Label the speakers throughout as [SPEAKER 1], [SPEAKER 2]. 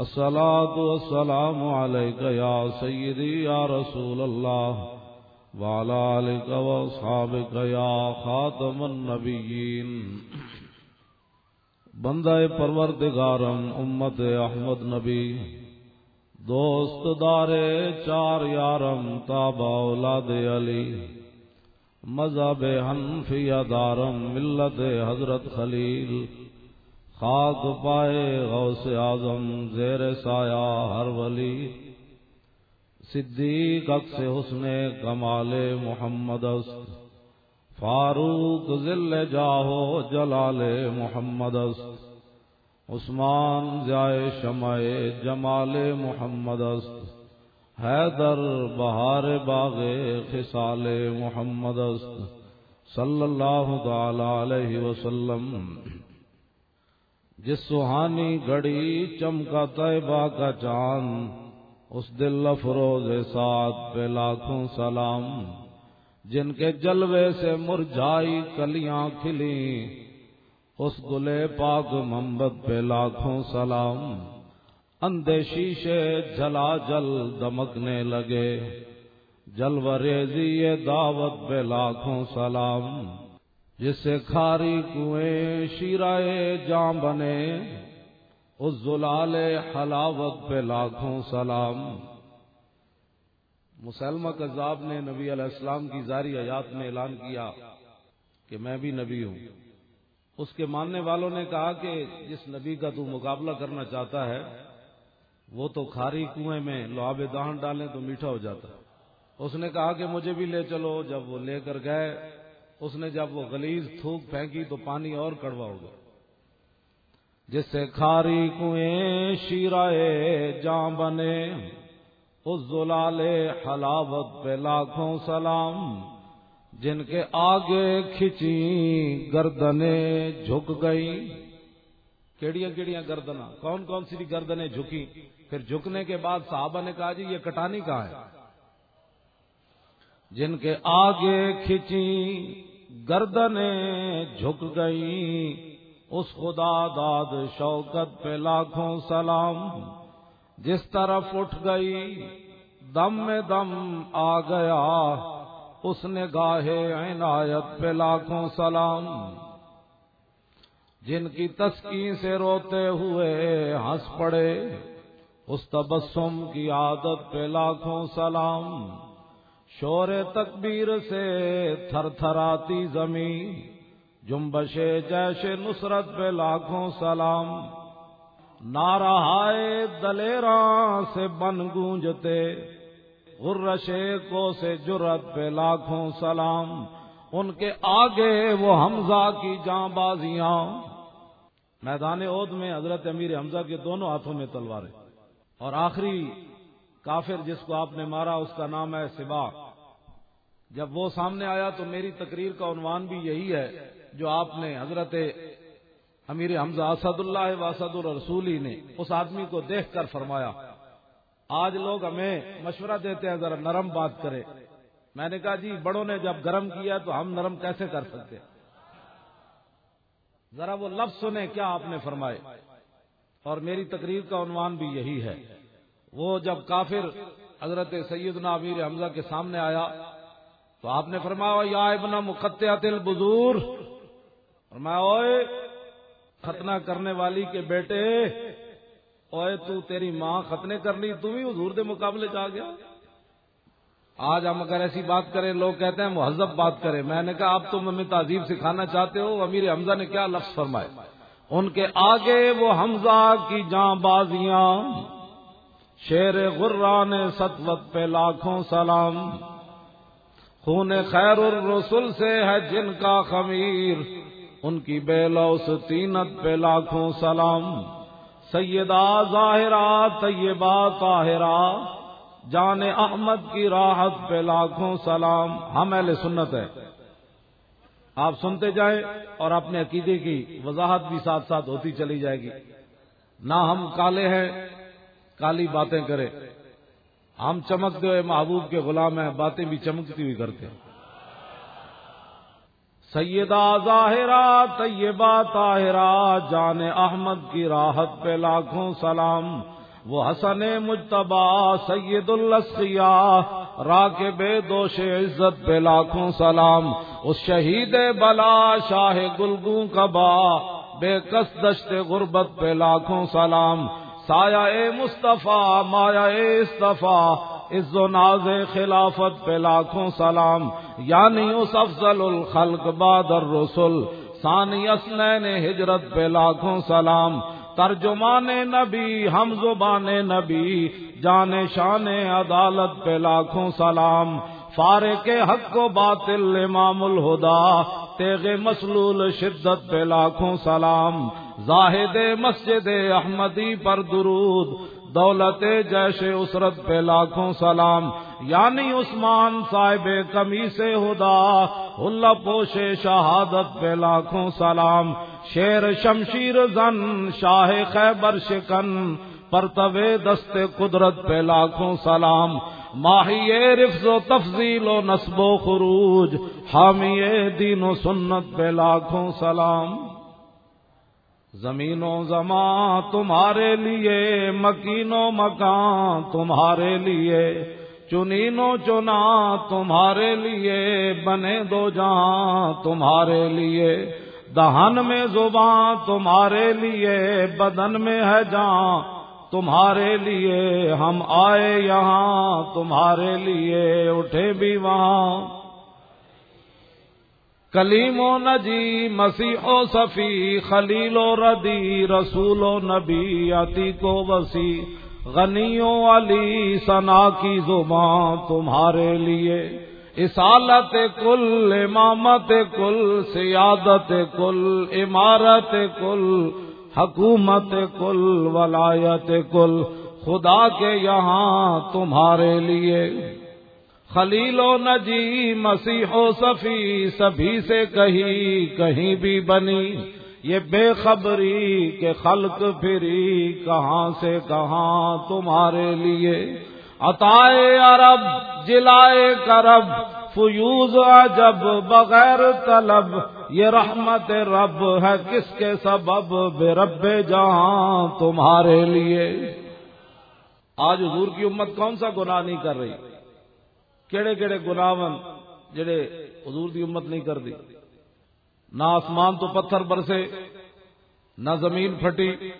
[SPEAKER 1] الصلاة والسلام عليك يا سيدي يا رسول الله وعلى آلك وأصحابك يا خاتم النبيين. بندہ پروردگارم، امت احمد نبی، دوست دار چار یارم تابا اولاد علی، مذہب حنفیہ دارم، ملت حضرت خلیل خاک پائے غوث اعظم زیر سایہ ہر ولی۔ صدیق اکس حسن کمال محمد است۔ فاروق ذل جاہو جلال محمد است۔ عثمان ضائع شمع جمال محمد است۔ حیدر بہار باغ خسال محمد است۔ صلی اللہ تعالی علیہ وسلم۔ جس سہانی گھڑی چمکا طیبہ کا چاند، اس دل افروز ساتھ پہ لاکھوں سلام۔ جن کے جلوے سے مرجائی کلیاں کھلی، اس گلے پاک محمد پہ لاکھوں سلام۔ اندے شیشے جلا جل دمکنے لگے جلو ریزی دعوت پہ لاکھوں سلام۔ جس سے کھاری کنویں شیرائے جام بنے، اس زلال حلاوت پہ لاکھوں سلام۔ مسلمہ کذاب نے نبی علیہ السلام کی زاری حیات میں اعلان کیا کہ میں بھی نبی ہوں۔ اس کے ماننے والوں نے کہا کہ جس نبی کا تو مقابلہ کرنا چاہتا ہے، وہ تو کھاری کنویں میں لواب دہن ڈالیں تو میٹھا ہو جاتا۔ اس نے کہا کہ مجھے بھی لے چلو، جب وہ لے کر گئے اس نے جب وہ گلیز تھوک پھینکی تو پانی اور کڑوا ہو گیا۔ جس سے کھاری کنویں شیرائے جاں بنے، اس زلال حلاوت پہ لاکھوں سلام، جن کے آگے کھچی گردنے جھک گئی کیڑیاں کیڑیاں گردنا کون کون سی گردنیں جھکی؟ پھر جھکنے کے بعد صحابہ نے کہا جی یہ کٹانی کہاں ہے؟ جن کے آگے کھچی گردنیں جھک گئی۔ اس خدا داد شوکت پہ لاکھوں سلام۔ جس طرف اٹھ گئی، دم میں دم آ گیا۔ اس نے گاہے عنایت پہ لاکھوں سلام۔ جن کی تسکی سے روتے ہوئے ہنس پڑے، اس تبسم کی عادت پہ لاکھوں سلام۔ شور تکبیر سے تھر تھر آتی زمین جمبش جیش نصرت پہ لاکھوں سلام۔ نارہائے دلیراں سے بن گونجتے غرشے کو سے جرت پہ لاکھوں سلام۔ ان کے آگے وہ حمزہ کی جاں بازیاں۔ میدان عود میں حضرت امیر حمزہ کے دونوں ہاتھوں میں تلواریں۔ اور آخری کافر جس کو آپ نے مارا، اس کا نام ہے سبا۔ جب وہ سامنے آیا تو میری تقریر کا عنوان بھی یہی ہے جو آپ نے حضرت امیر حمزہ اسد اللہ واسد الرسولی نے اس آدمی کو دیکھ کر فرمایا، آج لوگ ہمیں مشورہ دیتے ہیں، ذرا نرم بات کرے میں نے کہا جی بڑوں نے جب گرم کیا تو ہم نرم کیسے کر سکتے ذرا وہ لفظ سنیں، کیا آپ نے فرمائے؟ اور میری تقریر کا عنوان بھی یہی ہے۔ وہ جب کافر حضرت سیدنا امیر حمزہ کے سامنے آیا تو آپ نے فرمایا، یا ابن مقطعت البذور، فرمایا، اوئے، ختنہ کرنے والی کے بیٹے، اوئے، تو تیری ماں ختنے کر لی تم ہی حضور دے مقابلے جا گیا۔ آج ہم اگر ایسی بات کریں، لوگ کہتے ہیں مہذب بات کریں۔ میں نے کہا، آپ تم ہمیں تعزیب سکھانا چاہتے ہو، امیر حمزہ نے کیا لفظ فرمائے ان کے آگے وہ حمزہ کی جاں بازیاں شیر غران ستوت پہ لاکھوں سلام۔ خون خیر الرسول سے ہے جن کا خمیر۔ ان کی بے لوس تینت پہ لاکھوں سلام۔ سیدہ ظاہرہ، طیبہ طاہرہ۔ جان احمد کی راحت پہ لاکھوں سلام۔ ہاں، ہم اہل سنت ہے آپ سنتے جائیں اور اپنے عقیدے کی وضاحت بھی ساتھ ساتھ ہوتی چلی جائے گی۔ نہ ہم کالے ہیں کالی باتیں کریں ہم چمکتے ہوئے محبوب کے غلام ہیں، باتیں بھی چمکتی ہوئی کرتے ہیں۔ سیدہ ظاہرہ، طیبہ طاہرہ، جان احمد کی راحت پہ لاکھوں سلام۔ وہ حسن مجتبا سید السیا را کے بے دوش عزت پہ لاکھوں سلام۔ اس شہید بلا، شاہ گلگوں کبا، بے کس دشت غربت پہ لاکھوں سلام۔ سایہ اے مصطفیٰ مایا اے استفا عز و ناز خلافت پہ لاکھوں سلام یعنی اس افضل الخلق بادر رسول ثانی اسنین ہجرت پہ لاکھوں سلام، ترجمان نبی، ہم زبان نبی، جان شان عدالت پہ لاکھوں سلام فارے کے حق و باطل امام الہدا، تیغ مسلول شدت پہ لاکھوں سلام زاہد مسجد احمدی پر درود، دولت جیش اسرت پہ لاکھوں سلام یعنی عثمان صاحب کمی سے ہدا اللہ پوش شہادت پہ لاکھوں سلام، شیر شمشیر زن، شاہ خیبر شکن پرتوے دست قدرت پہ لاکھوں سلام، ماہی رفظ و تفضیل و نصب و خروج، حامی دین و سنت پہ لاکھوں سلام۔ زمین و زماں تمہارے لیے مکین و مکان تمہارے لیے چنین و چنا تمہارے لیے، بنے دو جہاں تمہارے لیے، دہن میں زباں تمہارے لیے، بدن میں ہے جان تمہارے لیے، ہم آئے یہاں تمہارے لیے، اٹھے بھی وہاں کلیم و نجی مسیح و صفی خلیل و ردی، رسول و نبی، عتیق و وسیع، غنی و علی، ثنا کی زباں تمہارے لیے۔ اسالت کل، امامت کل، سیادت کل، عمارت کل، حکومت کل، ولایت کل۔ خدا کے یہاں تمہارے لیے۔ خلیل و نجی مسیح و صفی، سبھی سے کہیں کہیں بھی بنی۔ یہ بے خبری کے خلق پھری، کہاں سے کہاں تمہارے لیے۔ عطائے عرب، جلائے کرب، فیوز جب بغیر طلب۔ یہ رحمت رب ہے کس کے سبب؟ بے رب جہاں تمہارے لیے۔ آج حضور کی امت کون سا گناہ نہیں کر رہی؟ کہڑے کہڑے گناون جڑے حضور دی امت نہیں کر دی نہ آسمان تو پتھر برسے، نہ زمین پھٹی،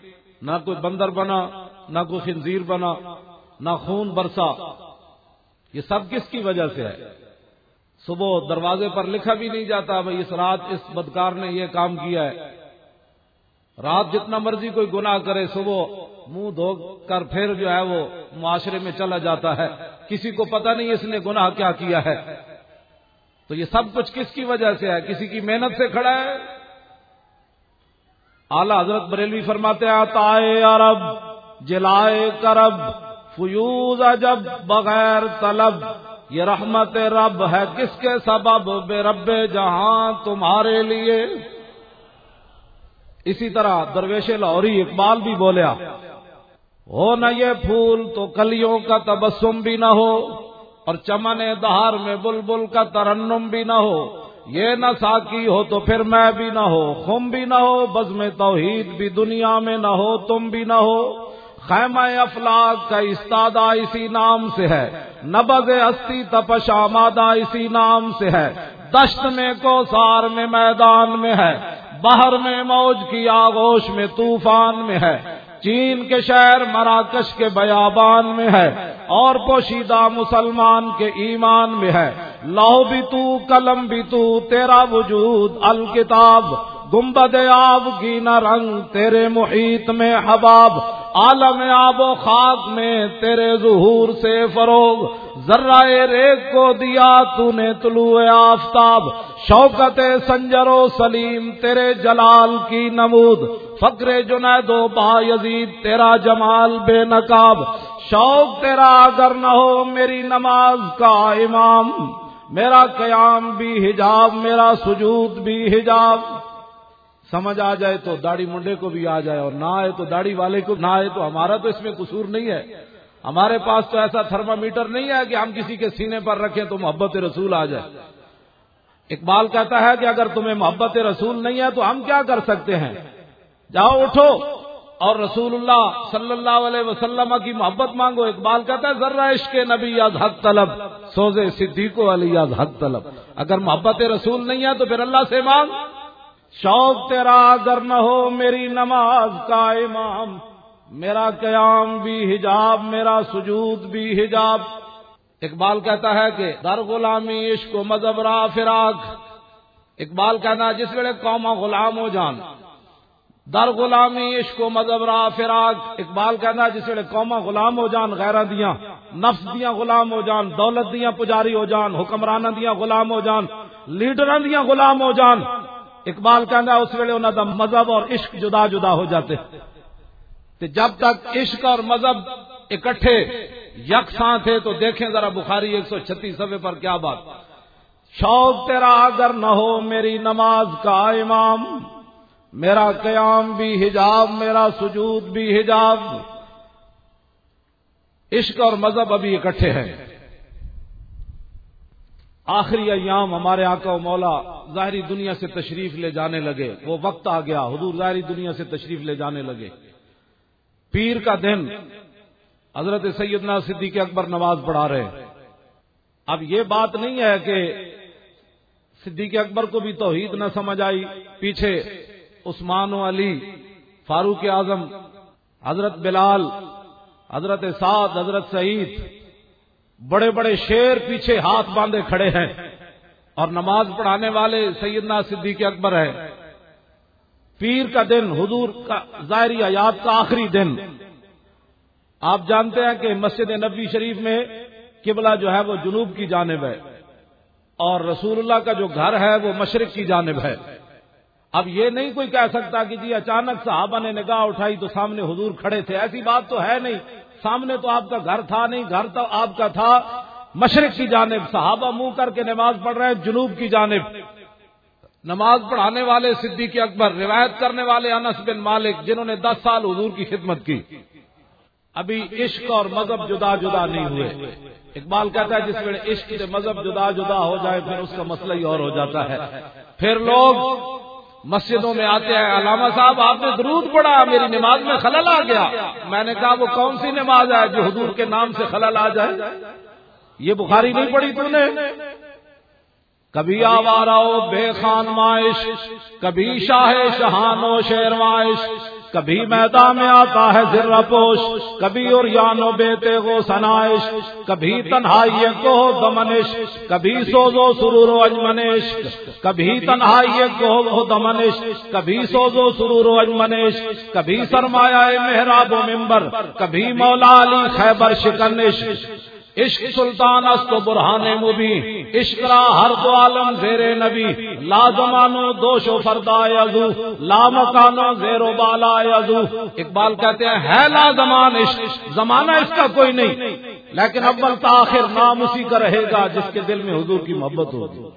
[SPEAKER 1] نہ کوئی بندر بنا، نہ کوئی خنزیر بنا، نہ خون برسا۔ یہ سب کس کی وجہ سے ہے؟ صبح دروازے پر لکھا بھی نہیں جاتا بھائی اس رات اس بدکار نے یہ کام کیا ہے۔ رات جتنا مرضی کوئی گناہ کرے، صبح منہ دھو کر پھر جو ہے وہ معاشرے میں چلا جاتا ہے۔ کسی کو پتہ نہیں اس نے گناہ کیا کیا ہے۔ تو یہ سب کچھ کس کی وجہ سے ہے؟ کسی کی محنت سے کھڑا ہے؟ اعلی حضرت بریلوی فرماتے آتا عرب جلائے کرب، فیوز جب بغیر طلب۔ یہ رحمت رب ہے کس کے سبب؟ بے رب جہاں تمہارے لیے۔ اسی طرح درویش لاہوری اقبال بھی بولیا ہو نہ یہ پھول تو کلیوں کا تبسم بھی نہ ہو اور چمن دہار میں بلبل کا ترنم بھی نہ ہو۔ یہ نہ ساکی ہو تو پھر میں بھی نہ ہو، خم بھی نہ ہو بز میں توحید بھی دنیا میں نہ ہو، تم بھی نہ ہو۔ خیمہ افلاق کا استادہ اسی نام سے ہے نبز ہستی تپش آمادہ اسی نام سے ہے۔ دشت میں کوسار میں میدان میں ہے باہر میں موج کی آغوش میں طوفان میں ہے۔ چین کے شہر مراکش کے بیابان میں ہے اور پوشیدہ مسلمان کے ایمان میں ہے۔ لو بھی تو، قلم بھی تو، تیرا وجود الکتاب گمبد آب کی رنگ تیرے محیط میں حباب، عالم آب و خاک میں تیرے ظہور سے فروغ۔ ذرہ ریگ کو دیا تو نے طلوع آفتاب۔ شوکت سنجر و سلیم تیرے جلال کی نمود۔ فکر جنید و با یزید تیرا جمال بے نقاب۔ شوق تیرا اگر نہ ہو میری نماز کا امام۔ میرا قیام بھی حجاب، میرا سجود بھی حجاب۔ سمجھ آ جائے تو داڑھی منڈے کو بھی آ جائے اور نہ آئے تو داڑھی والے کو نہ آئے تو ہمارا تو اس میں قصور نہیں ہے۔ ہمارے پاس تو ایسا تھرما میٹر نہیں ہے کہ ہم کسی کے سینے پر رکھیں تو محبت رسول آ جائے۔ اقبال کہتا ہے کہ اگر تمہیں محبت رسول نہیں ہے تو ہم کیا کر سکتے ہیں؟ جاؤ، اٹھو۔ اور رسول اللہ صلی اللہ علیہ وسلم کی محبت مانگو۔ اقبال کہتا ہے ذرا عشق نبی یاد حق طلب، سوزے صدیقو علی یاد حق طلب۔ اگر محبت رسول نہیں ہے تو پھر اللہ سے مانگ۔ شوق تیرا اگر نہ ہو میری نماز کا امام میرا قیام بھی حجاب، میرا سجود بھی حجاب۔ اقبال کہتا ہے کہ در غلامی عشق و مذہب را فراق۔ اقبال کہنا جس ویلے قوما غلام ہو جان، در غلامی عشق و مذہب را فراق۔ اقبال کہنا جس ویلے قوما غلام ہو جان، غیرہ دیاں، نفس دیاں غلام ہو جان، دولت دیاں پجاری ہو جان حکمران دیاں غلام ہو جان لیڈر دیاں غلام ہو جان۔ اقبال کہنا اس ویلے انہوں دا مذہب اور عشق جدا جدا ہو جاتے۔ جب تک عشق اور مذہب اکٹھے یکساں تھے، تو دیکھیں ذرا بخاری ایک سو چھتیس صفحے پر کیا بات۔ شوق تیرا اگر نہ ہو میری نماز کا امام، میرا قیام بھی حجاب، میرا سجود بھی حجاب۔ عشق اور مذہب ابھی اکٹھے ہیں۔ آخری ایام ہمارے آقا و مولا ظاہری دنیا سے تشریف لے جانے لگے۔ وہ وقت آ گیا، حضور ظاہری دنیا سے تشریف لے جانے لگے۔ پیر کا دن، حضرت سیدنا صدیق اکبر نماز پڑھا رہے اب یہ بات نہیں ہے کہ صدیق اکبر کو بھی توحید نہ سمجھ آئی۔ پیچھے عثمان و علی، فاروق اعظم، حضرت بلال، حضرت سعد، حضرت سعید بڑے بڑے شیر پیچھے ہاتھ باندھے کھڑے ہیں۔ اور نماز پڑھانے والے سیدنا صدیق اکبر ہے پیر کا دن، حضور کا ظاہری حیات کا آخری دن۔ آپ جانتے ہیں کہ مسجد نبی شریف میں قبلہ جو ہے وہ جنوب کی جانب ہے۔ اور رسول اللہ کا جو گھر ہے وہ مشرق کی جانب ہے۔ اب یہ نہیں کوئی کہہ سکتا کہ جی اچانک صحابہ نے نگاہ اٹھائی تو سامنے حضور کھڑے تھے۔ ایسی بات تو ہے نہیں۔ سامنے تو آپ کا گھر تھا نہیں، گھر تو آپ کا تھا۔ مشرق کی جانب، صحابہ منہ کر کے نماز پڑھ رہے ہیں، جنوب کی جانب۔ نماز پڑھانے والے صدیق اکبر، روایت کرنے والے انس بن مالک، جنہوں نے دس سال حضور کی خدمت کی۔ ابھی عشق اور مذہب جدا جدا نہیں ہوئے۔ اقبال کہتا ہے، جس ویلے عشق سے مذہب جدا جدا ہو جائے، پھر اس کا مسئلہ ہی اور ہو جاتا ہے۔ پھر لوگ مسجدوں میں آتے ہیں۔ علامہ صاحب، آپ نے درود پڑھا، میری نماز میں خلل آ گیا۔ میں نے کہا، وہ کون سی نماز ہے جو حضور کے نام سے خلل آ جائے؟ یہ بخاری نہیں پڑھی تم نے؟ کبھی آوارا ہو، بے خان مائش، کبھی شاہ شہان و شیروائش کبھی میدان میں آتا ہے ذرا پوش، کبھی اور یانو بیتے گو سنائش، کبھی تنہائی کو دمنش، کبھی سوزو سرور و اجمنش، کبھی تنہائی کو دمنش، کبھی سوزو سرور و اجمنش، کبھی سرمایہ محراب و ممبر کبھی مولا علی خیبر شکنش عشق سلطان است و برہان مبی عشق را ہر دو عالم زیر نبی. لا زمانو دوش و فردا یزو. لا مکانو زیر و بالا یزو. اقبال کہتے ہیں، ہے لا زمان عشق. زمانہ اس کا کوئی نہیں. لیکن اول تاخر نام اسی کا رہے گا جس کے دل میں حضور کی محبت ہوگی.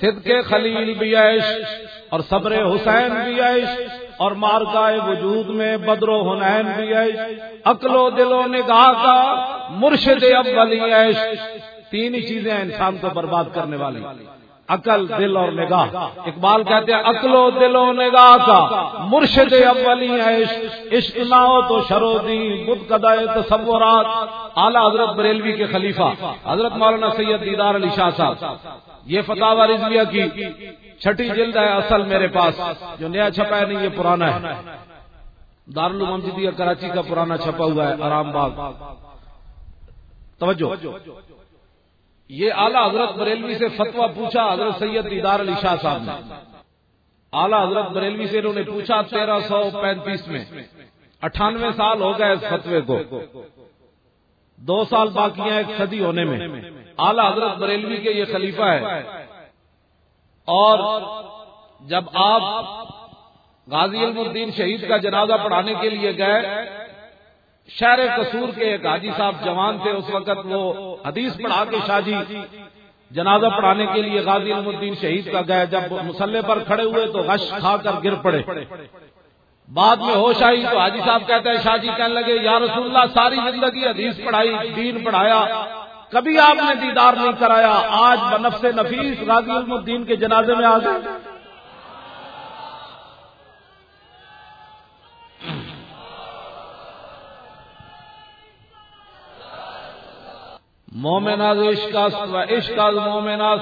[SPEAKER 1] خد کے خلیل بھی عیش اور صبر حسین بھی عیش اور مارکائے وجود میں بدر و حنین بھی عیش عقل و دل و نگاہ کا مرشد اولی عیش تین ہی چیزیں انسان کو برباد کرنے والی۔ عقل، دل اور نگاہ۔ اقبال کہتے ہیں، عقل و دل و نگاہ کا مرشد اولی عیش عشق نہ ہو تو شرودی بدھ قدا تصورات۔ اعلی حضرت بریلوی کے خلیفہ، حضرت مولانا سید دیدار علی شاہ صاحب۔ یہ فتح رضویہ کی چھٹی جلد ہے اصل میرے پاس، جو نیا چھپا ہے نہیں، یہ پرانا ہے۔ دارالمجدیہ کراچی کا پرانا چھپا ہوا ہے، آرام باغ۔ توجہ۔ یہ اعلیٰ حضرت بریلوی سے فتوا پوچھا حضرت سید دیدار علی شاہ صاحب نے۔ اعلیٰ حضرت بریلوی سے انہوں نے پوچھا، تیرہ سو پینتیس میں۔ اٹھانوے سال ہو گئے اس فتوے کو۔ دو سال باقی ہیں ایک صدی ہونے میں۔ اعلی حضرت بریلوی کے یہ خلیفہ ہے۔ اور جب آپ غازی الدین شہید کا جنازہ پڑھانے کے لیے گئے، شہر قصور کے ایک حاجی صاحب جوان تھے، اس وقت وہ حدیث پڑھا کے شاہ جی جنازہ پڑھانے کے لیے غازی الدین شہید کا گئے۔ جب مسلح پر کھڑے ہوئے تو غش کھا کر گر پڑے۔ بعد میں ہوش آئی تو حاجی صاحب کہتے ہیں شاہ جی کہنے لگے، یا رسول اللہ، ساری زندگی حدیث پڑھائی، دین پڑھایا۔ کبھی آپ نے دیدار نہیں کرایا، آج بنفس نفیس غازی علم الدین کے جنازے میں آ گئے۔ مومناز عشق و عشق از مومناز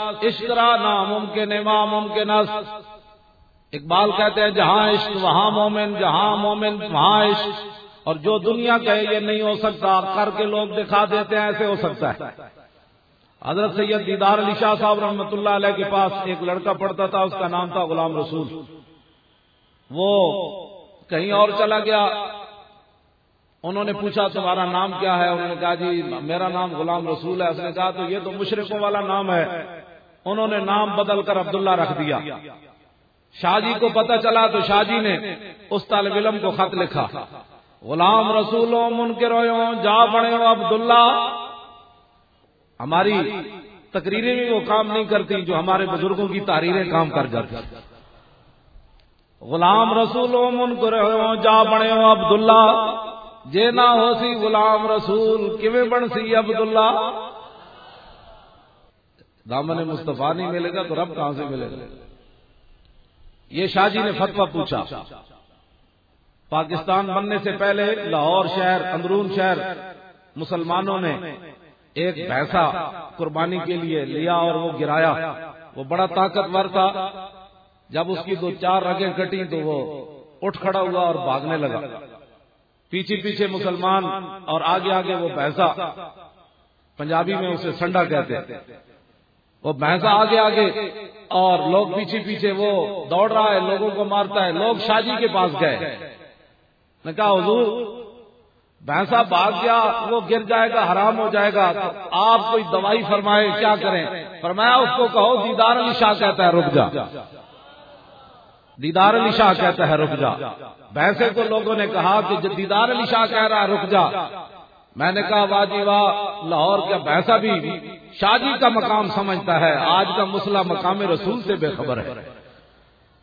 [SPEAKER 1] ناممکن امام ممکن است۔ اقبال کہتے ہیں، جہاں عشق، وہاں مومن، جہاں مومن، وہاں عشق۔ اور جو دنیا کہے یہ نہیں ہو سکتا کر کے لوگ دکھا دیتے ہیں، ایسے ہو سکتا ہے۔ حضرت سید دیدار علی شاہ صاحب رحمۃ اللہ علیہ کے پاس ایک لڑکا پڑھتا تھا، اس کا نام تھا غلام رسول۔ وہ کہیں اور چلا گیا۔ انہوں نے پوچھا، تمہارا نام کیا ہے؟ انہوں نے کہا جی میرا نام غلام رسول ہے۔ اس نے کہا، تو یہ تو مشرقوں والا نام ہے۔ انہوں نے نام بدل کر عبداللہ رکھ دیا۔ شاہ جی کو پتا چلا، تو شاہ جی نے اس طالب علم کو خط لکھا۔ غلام رسولوں منکر جا بڑے ہو عبداللہ، ہماری تقریریں بھی وہ کام نہیں کرتی جو ہمارے بزرگوں کی تحریریں کام کر جاتی۔ غلام رسول منکر جا بڑے ہو عبداللہ، جے نہ ہو سی غلام رسول، کیویں بن سی عبداللہ؟ دامن مصطفیٰ نہیں ملے گا تو رب کہاں سے ملے گا؟ یہ شاہ جی نے فتوا پوچھا۔ پاکستان بننے سے پہلے لاہور شہر، اندرون شہر مسلمانوں نے ایک پیسہ قربانی کے لیے لیا اور وہ گرایا۔ وہ بڑا طاقتور تھا۔ جب اس کی دو چار رگیں کٹی تو وہ اٹھ کھڑا ہوا اور بھاگنے لگا۔ پیچھے پیچھے مسلمان اور آگے آگے وہ بھینسا، پنجابی میں اسے سنڈا کہتے ہیں۔ وہ بھینسا آگے آگے اور لوگ پیچھے پیچھے وہ دوڑ رہا ہے، لوگوں کو مارتا ہے، لوگ شاجی کے پاس گئے۔ میں کہا، حضور بھینسا بھاگ گیا، وہ گر جائے گا، حرام ہو جائے گا آپ کوئی دوائی فرمائے کیا کریں؟ فرمایا، اس کو کہو، دیدار علی شاہ کہتا ہے، رک جا. دیدار علی شاہ کہتا ہے، رک جا۔ بھینسے کو لوگوں نے کہا کہ دیدار علی شاہ کہہ رہا ہے، رک جا۔ میں نے کہا واجی واہ، لاہور کا بھینسا بھی شادی کا مقام سمجھتا ہے، آج کا مسئلہ مقام رسول سے بے خبر ہے۔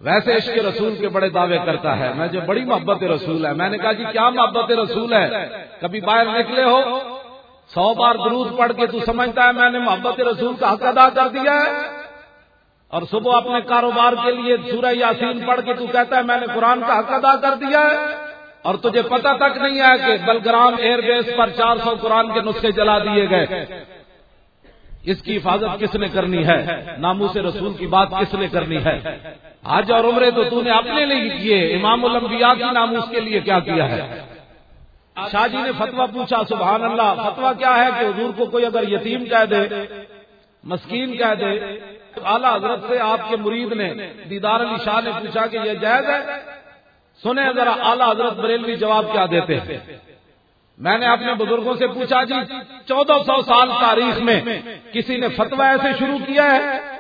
[SPEAKER 1] ویسے عشق رسول کے بڑے دعوے کرتا ہے۔ میں جو بڑی محبت رسول ہے۔ میں نے کہا جی کیا محبت رسول ہے؟ کبھی باہر نکلے ہو؟ سو بار درود پڑھ کے تو سمجھتا ہے میں نے محبت رسول کا حق ادا کر دیا ہے۔ اور صبح اپنے کاروبار کے لیے سورہ یاسین پڑھ کے تو کہتا ہے میں نے قرآن کا حق ادا کر دیا ہے۔ اور تجھے پتہ تک نہیں ہے کہ بلگرام ایئر بیس پر چار سو قرآن کے نسخے جلا دیے گئے۔ اس کی حفاظت کس نے کرنی ہے؟ نامو سے رسول کی بات کس نے کرنی ہے؟ آج اور عمرے تو تو نے اپنے لیے کیے۔ امام الانبیاء کی ناموس کے لیے کیا کیا ہے؟ شاہ جی نے فتوا پوچھا، سبحان اللہ فتوا کیا ہے کہ حضور کو کوئی اگر یتیم کہہ دے، مسکین کہہ دے، تو اعلیٰ حضرت سے آپ کے مرید نے، دیدار علی شاہ نے پوچھا کہ یہ جائز ہے؟ سنیں ذرا اعلیٰ حضرت بریلوی جواب کیا دیتے ہیں۔ میں نے اپنے بزرگوں سے پوچھا جی چودہ سو سال تاریخ میں کسی نے فتوا ایسے شروع کیا ہے؟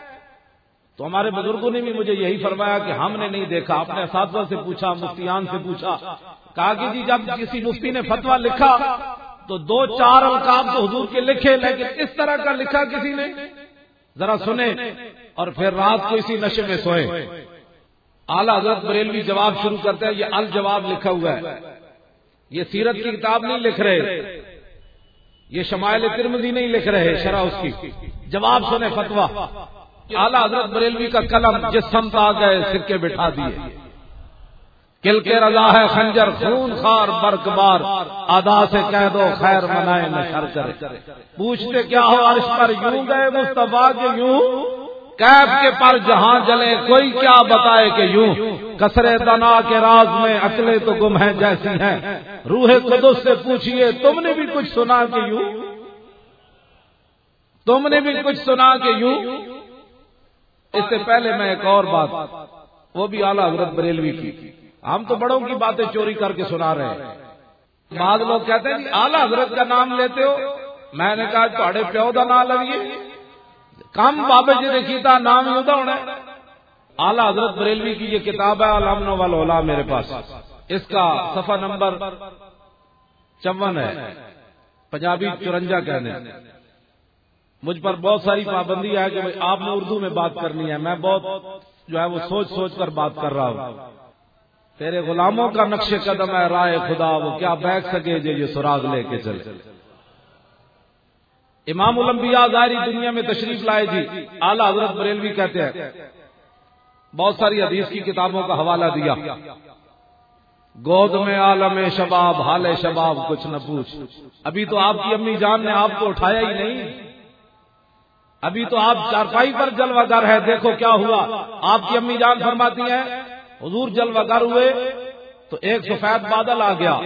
[SPEAKER 1] تو ہمارے بزرگوں نے بھی مجھے یہی فرمایا کہ ہم نے نہیں دیکھا، اپنے اساتذہ سے پوچھا، مفتیان سے پوچھا۔ کہا کہ جی جب کسی مفتی نے فتوا لکھا تو دو چار القاب تو حضور کے لکھے، لیکن اس طرح کا لکھا کسی نے؟ ذرا سنے اور پھر رات کو اسی نشے میں سوئے۔ اعلی حضرت بریلوی جواب شروع کرتے ہیں، یہ الجواب لکھا ہوا ہے۔ یہ سیرت کی کتاب نہیں لکھ رہے۔ یہ شمائل ترمزی نہیں لکھ رہے، شرح اس کی۔ جواب سنے فتوا اعلیٰ حضرت بریلوی کا قلم جس سمت آ گئے سکے بٹھا دیے۔ کل کے رضا ہے خنجر، خون خار برق بار ادا سے کہہ دو، خیر منائے نشر کرے۔ پوچھتے کیا ہو، عرش پر یوں گئے مصطفیٰ کے یوں؟ کیف کے پر جہاں جلے کوئی کیا بتائے کہ یوں؟ کسرے دنا کے راز میں اکلے تو گم ہیں جیسی ہیں۔ روح قدس سے پوچھئے، تم نے بھی کچھ سنا کہ یوں؟ تم نے بھی کچھ سنا کہ یوں؟ اس سے پہلے میں ایک اور بات، وہ بھی اعلیٰ حضرت بریلوی کی۔ ہم تو بڑوں کی باتیں چوری کر کے سنا رہے ہیں۔ بعض لوگ کہتے ہیں جی، اعلیٰ حضرت کا نام لیتے ہو۔ میں نے کہا تھوڑے پیو کا نام لگیے کم بابے جی دیکھی تھا نام ہوتا ہونا اعلیٰ حضرت بریلوی کی یہ کتاب ہے، علامہ والا میرے پاس۔ اس کا صفحہ نمبر چون ہے۔ پنجابی چورنجا کہنے۔ مجھ پر بہت ساری پابندی ہے کہ آپ نے اردو میں بات کرنی ہے۔ میں بہت جو ہے وہ سوچ سوچ کر بات کر رہا ہوں۔ تیرے غلاموں کا نقش قدم ہے، رائے خدا، وہ کیا بیٹھ سکے جو یہ سراغ لے کے چلے۔ امام الانبیاء ظاہری دنیا میں تشریف لائے جی۔ اعلیٰ حضرت بریلوی کہتے ہیں۔ بہت ساری حدیث کی کتابوں کا حوالہ دیا۔ گود میں عالم شباب، حال شباب، کچھ نہ پوچھ۔ ابھی تو آپ کی امی جان نے آپ کو اٹھایا ہی نہیں۔ ابھی تو آپ چارپائی پر جلوہ گر ہے دیکھو کیا ہوا۔ آپ کی امی جان فرماتی ہیں، حضور جلوہ گر ہوئے تو ایک سفید بادل آ گیا۔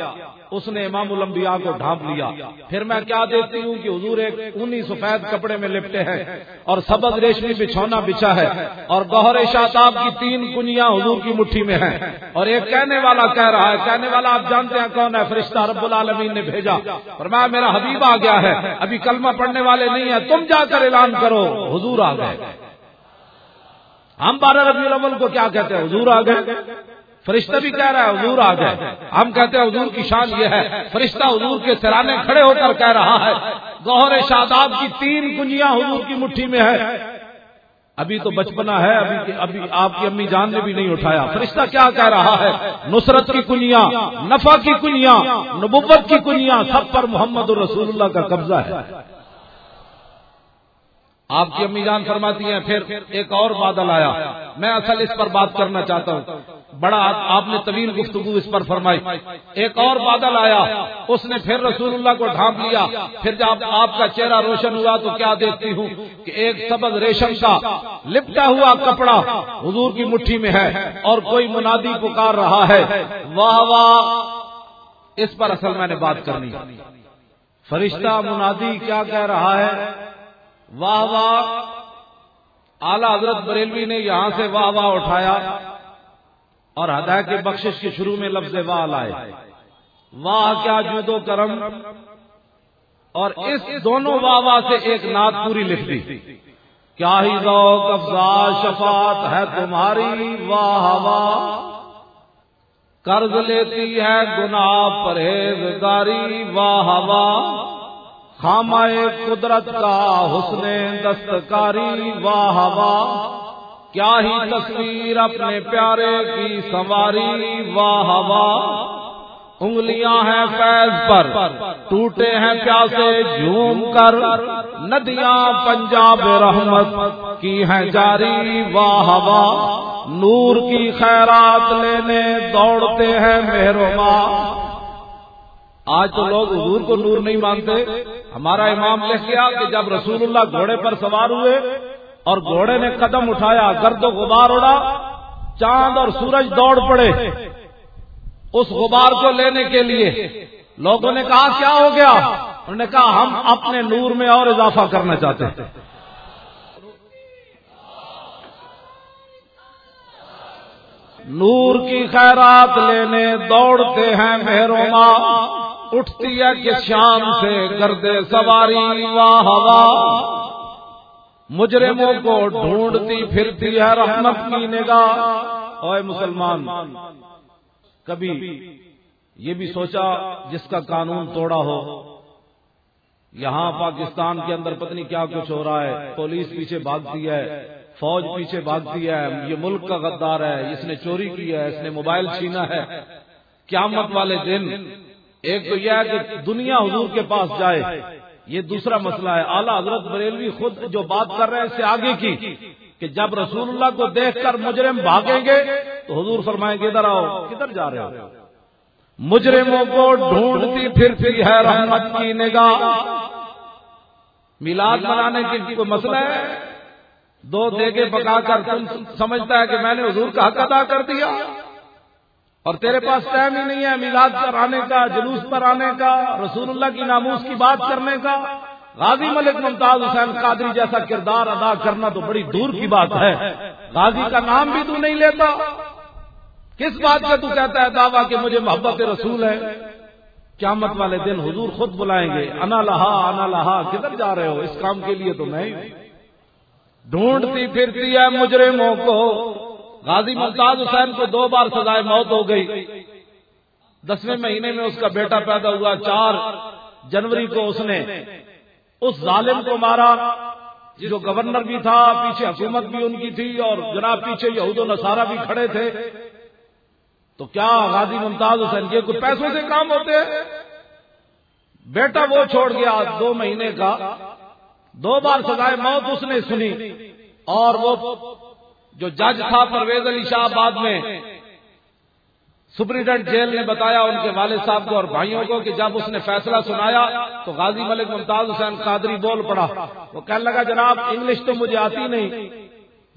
[SPEAKER 1] اس نے امام الانبیاء کو ڈھانپ لیا۔ پھر میں کیا دیتی ہوں کہ حضور ایک انہی سفید کپڑے میں لپٹے ہیں اور سبز ریشمی بچھونا بچھا ہے اور گہر شاتاب کی تین کنیاں حضور کی مٹھی میں ہیں۔ اور ایک کہنے والا کہہ رہا ہے، کہنے والا آپ جانتے ہیں کون ہے؟ فرشتہ رب العالمین نے بھیجا۔ اور میں، میرا حبیب آ گیا ہے۔ ابھی کلمہ پڑھنے والے نہیں ہیں۔ تم جا کر اعلان کرو۔ حضور آ گئے۔ ہم بارہ ربی الاول کو کیا کہتے ہیں؟ حضور آ گئے۔ فرشتہ بھی کہہ رہا ہے، حضور آ گئے۔ ہم کہتے ہیں حضور کی شان یہ ہے۔ فرشتہ حضور کے سرانے کھڑے ہو کر کہہ رہا ہے، گوہر شاداب کی تین کنجیاں حضور کی مٹھی میں ہے۔ ابھی تو بچپنا ہے، ابھی ابھی آپ کی امی جان نے بھی نہیں اٹھایا۔ فرشتہ کیا کہہ رہا ہے؟ نصرت کی کنیاں، نفع کی کنیاں، نبوت کی کنیاں، سب پر محمد الرسول اللہ کا قبضہ ہے۔ آپ کی امی جان فرماتی ہیں، پھر ایک اور بادل آیا۔ میں اصل اس پر بات کرنا چاہتا ہوں۔ بڑا آپ نے طویل گفتگو اس پر فرمائی۔ ایک اور بادل آیا۔ اس نے پھر رسول اللہ کو ڈھانپ لیا۔ پھر جب آپ کا چہرہ روشن ہوا تو کیا دیکھتی ہوں کہ ایک سبز ریشم کا لپٹا ہوا کپڑا حضور کی مٹھی میں ہے اور کوئی منادی پکار رہا ہے۔ واہ واہ، اس پر اصل میں نے بات کرنی۔ فرشتہ منادی کیا کہہ رہا ہے؟ واہ واہ، اعلی حضرت بریلوی نے یہاں سے واہ واہ اٹھایا۔ اور ہدایت کے بخشش کے شروع میں لفظ واہ لائے واہ، کیا جود و کرم۔ اور اس دونوں واہ واہ سے ایک نعت پوری لکھ دی۔ کیا ہی ذوق افزا شفات ہے تمہاری؟ واہ واہ۔ قرض لیتی ہے گناہ پرہیزگاری۔ واہ واہ۔ خامائے قدرت کا حسن دستکاری۔ واہ واہ۔ کیا ہی تصویر اپنے پیارے کی سواری واہ واہ انگلیاں ہیں فیض پر، ٹوٹے ہیں پیاسے جھوم کر، ندیاں پنجاب رحمت کی ہیں جاری واہ واہ نور کی خیرات لینے دوڑتے ہیں مہرما آج تو لوگ حضور کو نور نہیں مانتے، ہمارا امام لکھ گیا کہ جب رسول اللہ گھوڑے پر سوار ہوئے اور گھوڑے نے قدم اٹھایا، گرد و غبار اڑا، چاند اور سورج دوڑ پڑے۔ اس غبار کو لینے کے لیے لوگوں نے کہا، کیا ہو گیا؟ انہوں نے کہا، ہم اپنے نور میں اور اضافہ کرنا چاہتے ہیں۔ نور کی خیرات لینے دوڑتے ہیں مہروما اٹھتی ہے کہ شام سے گردے سواری واہ واہ مجرموں کو ڈھونڈتی پھرتی ہے رحمت کی نگاہ۔ اوے مسلمان، کبھی یہ بھی سوچا جس کا قانون توڑا ہو۔ یہاں پاکستان کے اندر پتنی کیا کچھ ہو رہا ہے۔ پولیس پیچھے بھاگتی ہے، فوج پیچھے بھاگتی ہے۔ یہ ملک کا غدار ہے، اس نے چوری کی ہے، اس نے موبائل چھینا ہے۔ قیامت والے دن، ایک تو یہ ہے کہ دنیا حضور کے پاس جائے۔ یہ دوسرا مسئلہ ہے۔ اعلیٰ حضرت بریلوی خود جو بات کر رہے ہیں اس سے آگے کی کہ جب رسول اللہ کو دیکھ کر مجرم بھاگیں گے تو حضور فرمائیں گے، ادھر آؤ، کدھر جا رہے ہو؟ مجرموں کو ڈھونڈتی پھرتی ہے رحمت کی نگاہ۔ میلاد منانے کی کوئی مسئلہ ہے؟ دو دیگے پکا کر تم سمجھتا ہے کہ میں نے حضور کا حق ادا کر دیا۔ اور تیرے پاس ٹائم ہی نہیں ہے میلاد پر آنے کا، جلوس پر آنے کا، رسول اللہ کی ناموس کی بات کرنے کا۔ غازی ملک ممتاز حسین قادری جیسا کردار ادا کرنا تو بڑی دور کی بات ہے۔ غازی کا نام بھی تو نہیں لیتا۔ کس بات کا تو کہتا ہے دعویٰ کہ مجھے محبت رسول ہے؟ قیامت والے دن حضور خود بلائیں گے، انا لہا انا لہا، کدھر جا رہے ہو؟ اس کام کے لیے تو میں ڈھونڈتی پھرتی ہے مجرموں کو غازی ممتاز حسین کو دو بار سزائے موت ہو گئی۔ دسویں مہینے میں اس کا بیٹا پیدا ہوا۔ چار جنوری کو اس نے اس ظالم کو مارا، جو گورنر بھی تھا، پیچھے حکومت بھی ان کی تھی اور جناب پیچھے یہود و نصارہ بھی کھڑے تھے۔ تو کیا غازی ممتاز حسین کے کچھ پیسوں سے کام ہوتے بیٹا وہ چھوڑ گیا دو مہینے کا۔ دو بار سزائے موت اس نے سنی اور وہ جو جج تھا پرویز علی شاہ بعد میں سپرنٹینڈنٹ جیل نے بتایا ان کے والد صاحب کو اور بھائیوں کو کہ جب اس نے فیصلہ سنایا تو غازی ملک ممتاز حسین قادری بول پڑا۔ وہ کہنے لگا، جناب، انگلش تو مجھے آتی نہیں۔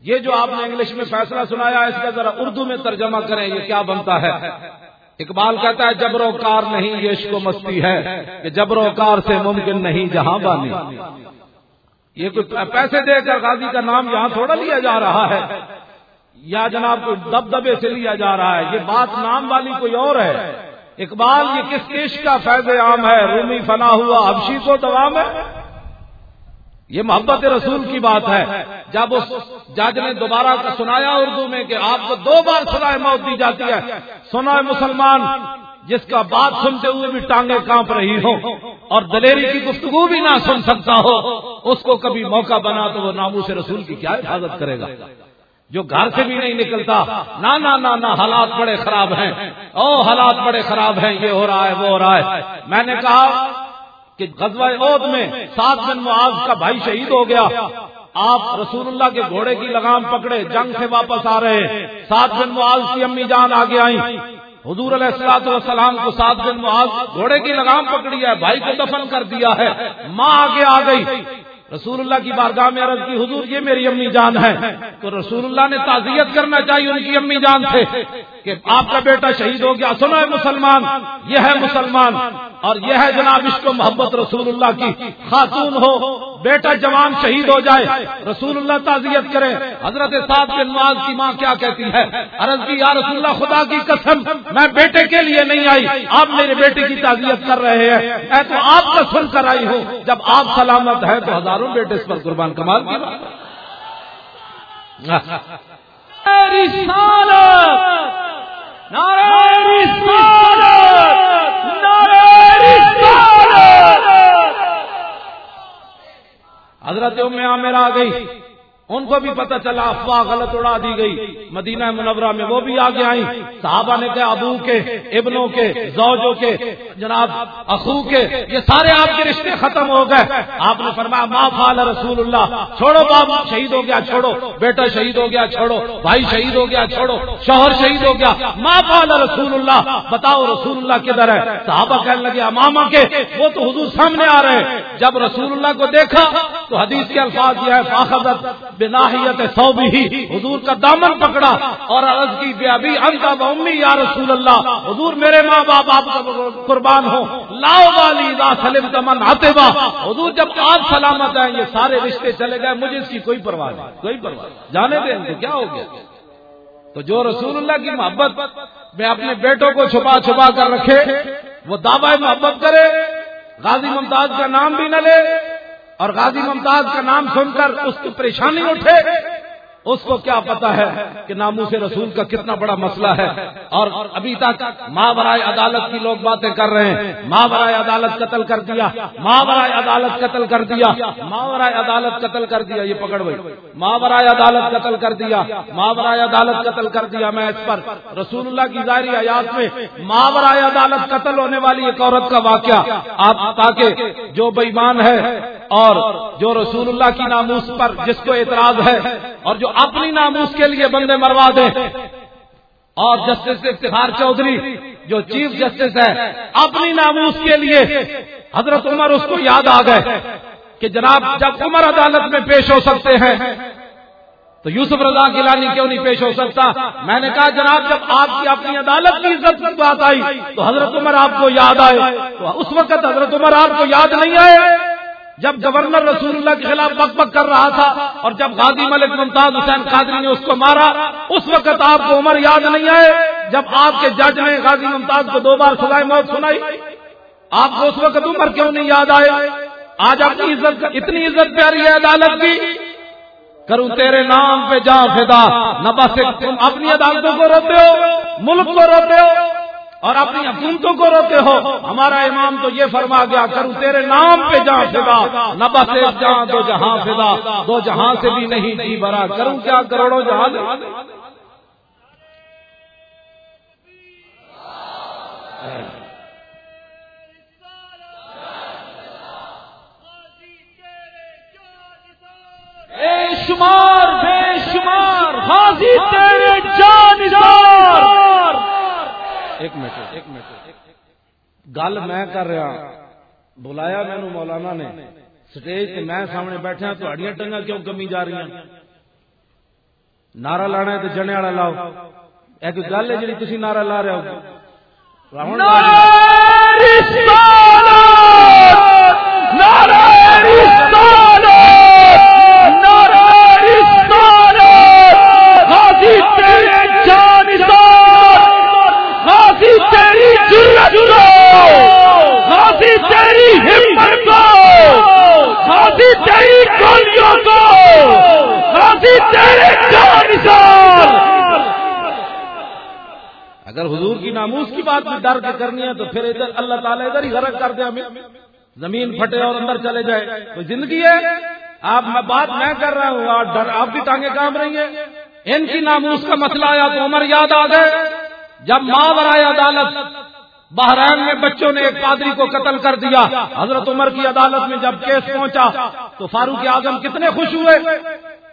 [SPEAKER 1] یہ جو آپ نے انگلش میں فیصلہ سنایا، اس کا ذرا اردو میں ترجمہ کریں، یہ کیا بنتا ہے؟ اقبال کہتا ہے، جبر و کار نہیں، یہ عشق و مستی ہے کہ جبر و کار سے ممکن نہیں، جہاں بانی۔ یہ کچھ پیسے دے کر غازی کا نام یہاں تھوڑا لیا جا رہا ہے۔ یا جناب کوئی دب دبے سے لیا جا رہا ہے۔ یہ بات نام والی کوئی اور ہے۔ اقبال، یہ کس کش کا فیض عام ہے؟ رومی فنا ہوا ابشی کو دوام ہے؟ یہ محبت رسول کی بات ہے۔ جب اس جج نے دوبارہ سنایا اردو میں کہ آپ کو دو بار سنائے موت دی جاتی ہے۔ سنا مسلمان جس کا بات سنتے ہوئے بھی ٹانگیں کانپ رہی ہو اور دلیری کی گفتگو بھی نہ سن سکتا ہو، اس کو کبھی موقع بنا تو وہ نامو سے رسول کی کیا حفاظت کرے گا؟ جو گھر سے بھی نہیں نکلتا نہ نہ نہ حالات بڑے خراب ہیں۔ او حالات بڑے خراب ہیں، یہ ہو رہا ہے، وہ ہو رہا ہے۔ میں نے کہا کہ غزوہ عود میں سات بن معاذ کا بھائی شہید ہو گیا۔ آپ رسول اللہ کے گھوڑے کی لگام پکڑے، جنگ سے واپس آ رہے۔ سات بن معاذ کی امی جان آگے آئی حضور علیہ السلاط والسلام کو سات بن معاذ گھوڑے کی لگام پکڑی ہے، بھائی کو دفن کر دیا ہے۔ ماں آگے آ گئی۔ رسول اللہ کی بارگاہ میں عرض کی، حضور یہ میری امی جان ہے۔ تو رسول اللہ نے تعزیت کرنا چاہیے ان کی امی جان سے کہ آپ کا بیٹا شہید ہو گیا۔ سنو ہے مسلمان، یہ ہے مسلمان اور یہ ہے جناب اس کو محبت رسول اللہ کی۔ خاتون ہو بیٹا جوان شہید ہو جائے رسول اللہ تعزیت کرے۔ حضرت صاحب کے نواز کی ماں کیا کہتی ہے؟ عرض کی، یا رسول اللہ خدا کی قسم، میں بیٹے کے لیے نہیں آئی، آپ میرے بیٹے کی تعزیت کر رہے ہیں۔ میں تو آپ کا سن کر آئی ہوں۔ جب آپ سلامت ہے تو ہزاروں بیٹے اس پر قربان کمال کی بات۔ حضرت ام عامر آ گئی۔ ان کو بھی پتہ چلا افواہ غلط اڑا دی گئی۔ مدینہ منورہ میں وہ بھی آگے آئی صحابہ نے کہا، ابو کے، ابنوں کے، زوجوں کے، جناب اخو کے، یہ سارے آپ کے رشتے ختم ہو گئے۔ آپ نے فرمایا، ما فال رسول اللہ چھوڑو باب شہید ہو گیا، چھوڑو۔ بیٹا شہید ہو گیا، چھوڑو۔ بھائی شہید ہو گیا، چھوڑو۔ شوہر شہید ہو گیا۔ ما فال رسول اللہ بتاؤ رسول اللہ کدھر ہے؟ صحابہ کہنے لگے ماما کے۔ وہ تو حضور سامنے آ رہے ہیں۔ جب رسول اللہ کو دیکھا تو حدیث کے الفاظ یہ ہے، فاخذت بناحیت سو بھی حضور کا دامن پکڑا اور عرض کی، بے ابھی انتا امی یا رسول اللہ، حضور میرے ماں باپ آپ قربان ہو لاؤ والی دا سلم تمن آتے با حضور جب آپ سلامت ہیں یہ سارے رشتے چلے گئے، مجھے اس کی کوئی پرواہ نہیں، کوئی پرواہ جانے دیں تو کیا ہو گیا؟ تو جو رسول اللہ کی محبت میں اپنے بیٹوں کو چھپا چھپا کر رکھے، وہ دعوی محبت کرے، غازی ممتاز کا نام بھی نہ لے اور غازی ممتاز کا نام سن کر اس کی پریشانی اٹھے اس کو کیا پتا ہے کہ نامو سے رسول کا کتنا بڑا مسئلہ ہے؟ اور ابھی تک ماں برائے عدالت کی لوگ باتیں کر رہے ہیں۔ ماں برائے عدالت قتل کر دیا۔ ماں برائے عدالت قتل کر دیا۔ ماں برائے عدالت قتل کر دیا۔ یہ پکڑ گئی ماں برائے عدالت قتل کر دیا۔ ماں برائے عدالت قتل کر دیا میں اس پر۔ رسول اللہ کی ظاہری حیات میں ماں برائے عدالت قتل ہونے والی ایک عورت کا واقعہ آپ تاکہ جو بےمان ہے اور جو رسول اللہ کی ناموس پر جس کو اعتراض ہے اور جو اپنی ناموس کے لیے بندے مروا دیں۔ اور جسٹس افتخار چودھری، جو چیف جسٹس ہے، اپنی ناموس کے لیے حضرت عمر اس کو یاد آ گئے کہ جناب جب عمر عدالت میں پیش ہو سکتے ہیں، تو یوسف رضا گیلانی کیوں نہیں پیش ہو سکتا؟ میں نے کہا جناب جب آپ کی اپنی عدالت کی عزت کی بات آئی تو حضرت عمر آپ کو یاد آئے۔ تو اس وقت حضرت عمر آپ کو یاد نہیں آئے۔ جب گورنر رسول اللہ کے خلاف بک بک کر رہا تھا اور جب غازی ملک ممتاز حسین قادری نے اس کو مارا، اس وقت آپ کو عمر یاد نہیں آئے جب آپ کے جج نے غازی ممتاز کو دو بار سزائے موت سنائی۔ آپ کو اس وقت عمر کیوں نہیں یاد آئے؟ آج اپنی عزت، اتنی عزت پیاری ہے عدالت کی۔ کروں تیرے نام پہ جا فدا۔ نہ بس تم اپنی عدالتوں کو روتے ہو، ملک کو روتے ہو۔ اور اپنی حکومتوں کو روتے ہو۔ ہمارا امام تو یہ فرما گیا کروں تیرے نام پہ جہاں فدا۔ نہ بس جہاں، دو جہاں فدا۔ دو جہاں سے بھی نہیں جی بھرا کروں کیا؟ کروڑوں جہاں بے شمار بے شمار حاضی تیرے جان۔ ایک منٹ ایک منٹ۔ گل میں کر رہا ہاں۔ بلایا مینو مولانا نے۔ سٹیج میں سامنے بیٹھا تو ٹنگا کیوں کمی جا رہی ہیں؟ نعرہ لانا ہے تو جنے والا لاؤ۔ ایک گل ہے جی تھی نعرہ لا رہے ہو۔
[SPEAKER 2] تیری ہمت کو تیری گولیوں کو!
[SPEAKER 1] اگر حضور کی ناموس کی بات بھی ڈر کے کرنی ہے تو پھر ادھر اللہ تعالیٰ ادھر ہی غرق کر دے، ہمیں زمین پھٹے اور اندر چلے جائے۔ تو زندگی ہے؟ آپ، میں بات میں کر رہا ہوں ڈر، آپ بھی ٹانگیں کام رہی ہیں۔ ان کی ناموس کا مسئلہ آیا تو عمر یاد آ گئے۔ جب ماں برائے عدالت بحرین میں بچوں نے ایک پادری کو قتل کر دیا۔ حضرت عمر کی عدالت میں جب کیس پہنچا تو فاروق اعظم کتنے خوش ہوئے۔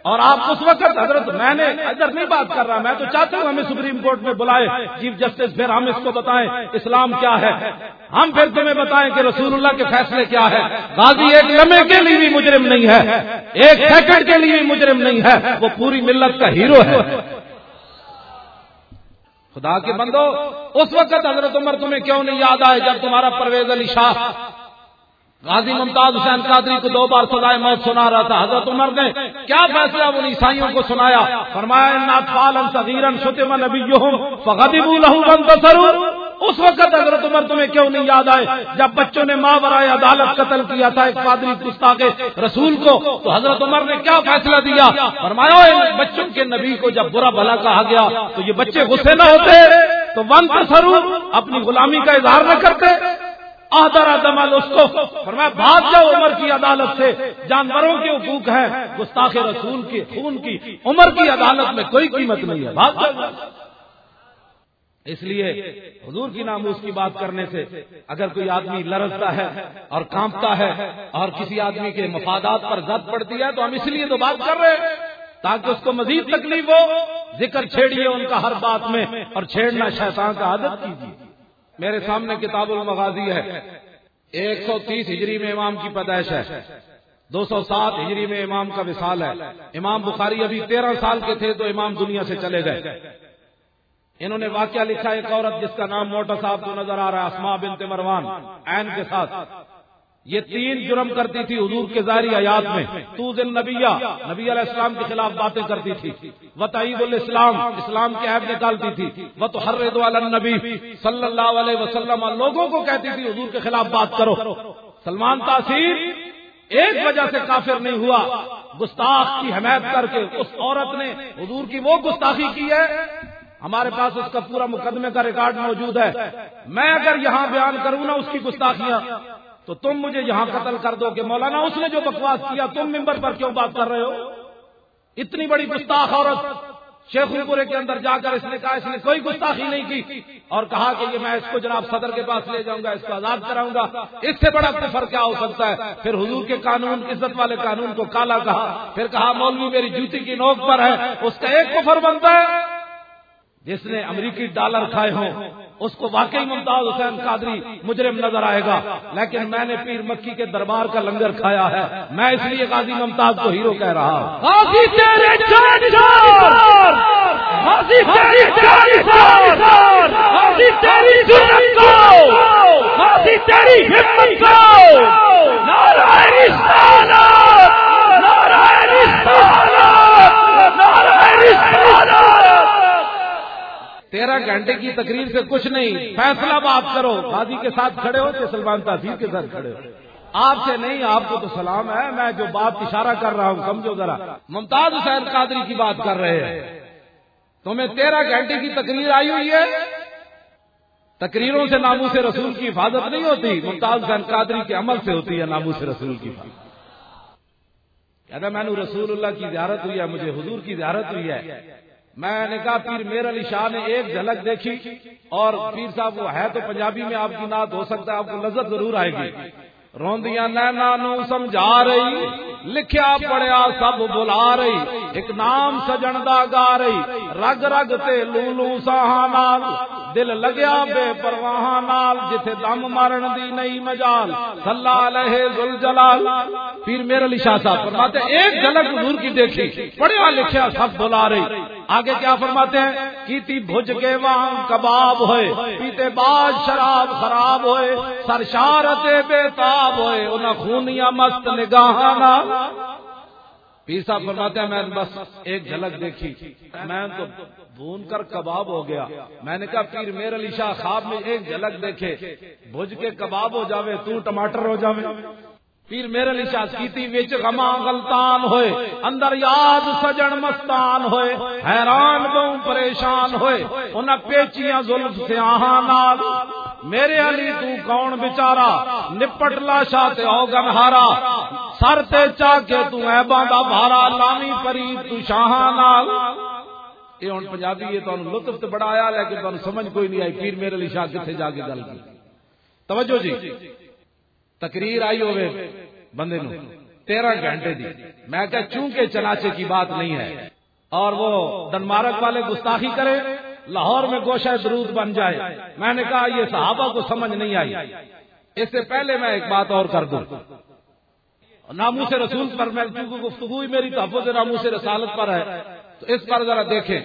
[SPEAKER 1] اور آپ اس وقت حضرت میں نے ادھر نہیں بات کر رہا، میں تو چاہتا ہوں ہمیں سپریم کورٹ میں بلائے۔ چیف جسٹس، پھر ہم اس کو بتائیں، اسلام کیا ہے؟ ہم پھر تمہیں بتائیں کہ رسول اللہ کے فیصلے کیا ہے۔ غازی ایک لمحے کے لیے بھی مجرم نہیں ہے۔ ایک سیکنڈ کے لیے بھی مجرم نہیں ہے۔ وہ پوری ملت کا ہیرو ہے۔ خدا کے بندو، اس وقت حضرت عمر تمہیں کیوں نہیں یاد آئے جب تمہارا پرویز علی شاہ غازی ممتاز حسین قادری کو دو بار سزائے موت سنا رہا تھا؟ حضرت عمر نے کیا فیصلہ ان عیسائیوں کو سنایا؟ فرمایا اس وقت حضرت عمر تمہیں کیوں نہیں یاد آئے؟ جب بچوں نے ماں برائے عدالت قتل کیا تھا ایک پادری گستا کے رسول کو، تو حضرت عمر نے کیا فیصلہ دیا؟ فرمایا بچوں کے نبی کو جب برا بھلا کہا گیا، تو یہ بچے غصے نہ ہوتے، تو ون تصرو اپنی غلامی کا اظہار نہ کرتے۔ آدر دمل اس کو، فرمایا، بھاگ جاؤ عمر کی عدالت سے۔ جانوروں کے حقوق ہیں گستاخ رسول کی، خون کی، عمر کی عدالت میں کوئی قیمت نہیں ہے۔ بھاگ جاؤ۔ اس لیے حضور کی ناموس کی بات کرنے سے اگر کوئی آدمی لرزتا ہے اور کانپتا ہے اور کسی آدمی کے مفادات پر زد پڑتی ہے تو ہم اس لیے تو بات کر رہے ہیں تاکہ اس کو مزید تکلیف ہو، ذکر چھیڑیے ان کا ہر بات میں اور چھیڑنا شیطان کا عادت کیجیے۔ میرے سامنے کتاب المغازی ہے۔ ایک سو تیس ہجری میں امام کی پیدائش ہے۔ دو سو سات ہجری میں امام کا وصال ہے۔ امام بخاری ابھی تیرہ سال کے تھے تو امام دنیا سے چلے گئے۔ انہوں نے واقعہ لکھا ایک عورت جس کا نام موٹا صاحب کو نظر آ رہا ہے اسما بنت مروان، عین کے ساتھ۔ یہ تین جرم کرتی تھی حضور کے ظاہری حیات میں۔ تو دل نبیہ نبی علیہ السلام کے خلاف باتیں کرتی تھی۔ وہ تعید الاسلام، اسلام کے عیب نکالتی تھی۔ وہ تو ہر ردو نبی صلی اللہ علیہ وسلم۔ لوگوں کو کہتی تھی، حضور کے خلاف بات کرو۔ سلمان تاثیر ایک وجہ سے کافر نہیں ہوا، گستاخ کی حمایت کر کے اس عورت نے حضور کی وہ گستاخی کی ہے ہمارے پاس اس کا پورا مقدمے کا ریکارڈ موجود ہے۔ میں اگر یہاں بیان کروں نا اس کی گستاخیاں، تو تم مجھے یہاں قتل کر دو کہ مولانا، اس نے جو بکواس کیا، تم ممبر پر کیوں بات کر رہے ہو؟ اتنی بڑی گستاخ عورت شیخ پورے کے اندر جا کر اس نے کہا، اس نے کوئی گستاخی نہیں کی اور کہا کہ یہ میں اس کو جناب صدر کے پاس لے جاؤں گا، اس کو آزاد کراؤں گا۔ اس سے بڑا کفر کیا ہو سکتا ہے؟ پھر حضور کے قانون، عزت والے قانون کو کالا کہا، پھر کہا، مولوی میری جوتی کی نوک پر ہے، اس کا ایک کفر بنتا ہے۔ جس نے امریکی ڈالر کھائے ہوں، اس کو واقعی ممتاز حسین قادری مجرم نظر آئے گا۔ لیکن میں نے پیر مکی کے دربار کا لنگر کھایا ہے۔ میں اس لیے قاضی ممتاز کو ہیرو کہہ رہا ہوں۔ تیرہ گھنٹے کی تقریر سے کچھ نہیں۔ فیصلہ بات کرو۔ شادی کے ساتھ کھڑے ہو کہ سلمان تحصیل کے ساتھ کھڑے ہو۔ آپ سے نہیں، آپ کو تو سلام ہے۔ میں جو بات اشارہ کر رہا ہوں، سمجھو ذرا۔ ممتاز حسین قادری کی بات کر رہے ہیں۔ تمہیں تیرہ گھنٹے کی تقریر آئی ہوئی ہے۔ تقریروں سے نامو سے رسول کی حفاظت نہیں ہوتی۔ ممتاز حسین قادری کے عمل سے ہوتی ہے نامو سے رسول کی حفاظت۔ کہتا میں نے رسول اللہ کی زیارت ہوئی ہے، مجھے حضور کی زیارت ہوئی ہے۔ میں نے کہا، پیر میر علی شاہ نے ایک جھلک دیکھی اور پیر صاحب، وہ ہے تو پنجابی میں، آپ کی نعت ہو سکتا ہے، آپ کو لذت ضرور آئے گی۔ روندیاں نینا نو سمجھا رہی، لکھیا پڑیا سب بلا رہی، ایک نام سجن دا گا رہی۔ رگ رگ تے لولو سہانا دل لگیا بے پرواہ نال، جتھے دم مارن دی نہیں مجال۔ صلی علیہ ذل جلال پھر میرے علی شاہ صاحب، فرماتے، ایک جھلک حضور کی دیکھی، پڑھیا لکھیا سب بلا رہی۔ آگے کیا فرماتے ہیں؟ کیتی بھج کے وہاں کباب ہوئے، پیتے بعد شراب خراب ہوئے، سرشارت بے تاب ہوئے، انہاں خونیاں مست نگاہاں پیسا فرماتے ہیں، میں بس ایک جھلک دیکھی۔ میں تو بھون کر کباب ہو گیا۔ میں نے کہا، پیر میر علی شاہ خواب میں ایک جھلک دیکھے۔ بھج کے کباب ہو جاوے، تو ٹماٹر ہو جاوے۔ پیر میرے علی شاہ کیتی وچ غما غلطان ہوئے، اندر یاد سجن مستان ہوئے، حیران بہوں پریشان ہوئے، انہاں پیچیاں زلف سے آہاں نال۔ میرے علی، تو کون بیچارا نپٹ لاشا تے او گنہارا سر تے چا کے تو عیباں دا بھارا لامی پری تو شاہاں نال۔ یہ ہن پنجابی، یہ تانوں لطف تے بڑا آیا لیکن تانوں سمجھ کوئی نہیں آئی۔ پیر میرے علی شاہ کتے جا کے گل کی؟ توجہ جی۔ تقریر آئی ہوئے بندے نو، تیرہ گھنٹے دی۔ میں کہ چونکہ چناچے کی بات نہیں ہے، اور وہ دنمارک والے گستاخی کرے، لاہور میں گوشہ درود بن جائے۔ میں نے کہا، یہ صحابہ کو سمجھ نہیں آئی۔ اس سے پہلے میں ایک بات اور کر دوں۔ نامو سے رسول پر میں چونکہ گفتگو میری تحفظ نامو سے رسالت پر ہے۔ تو اس پر ذرا دیکھیں۔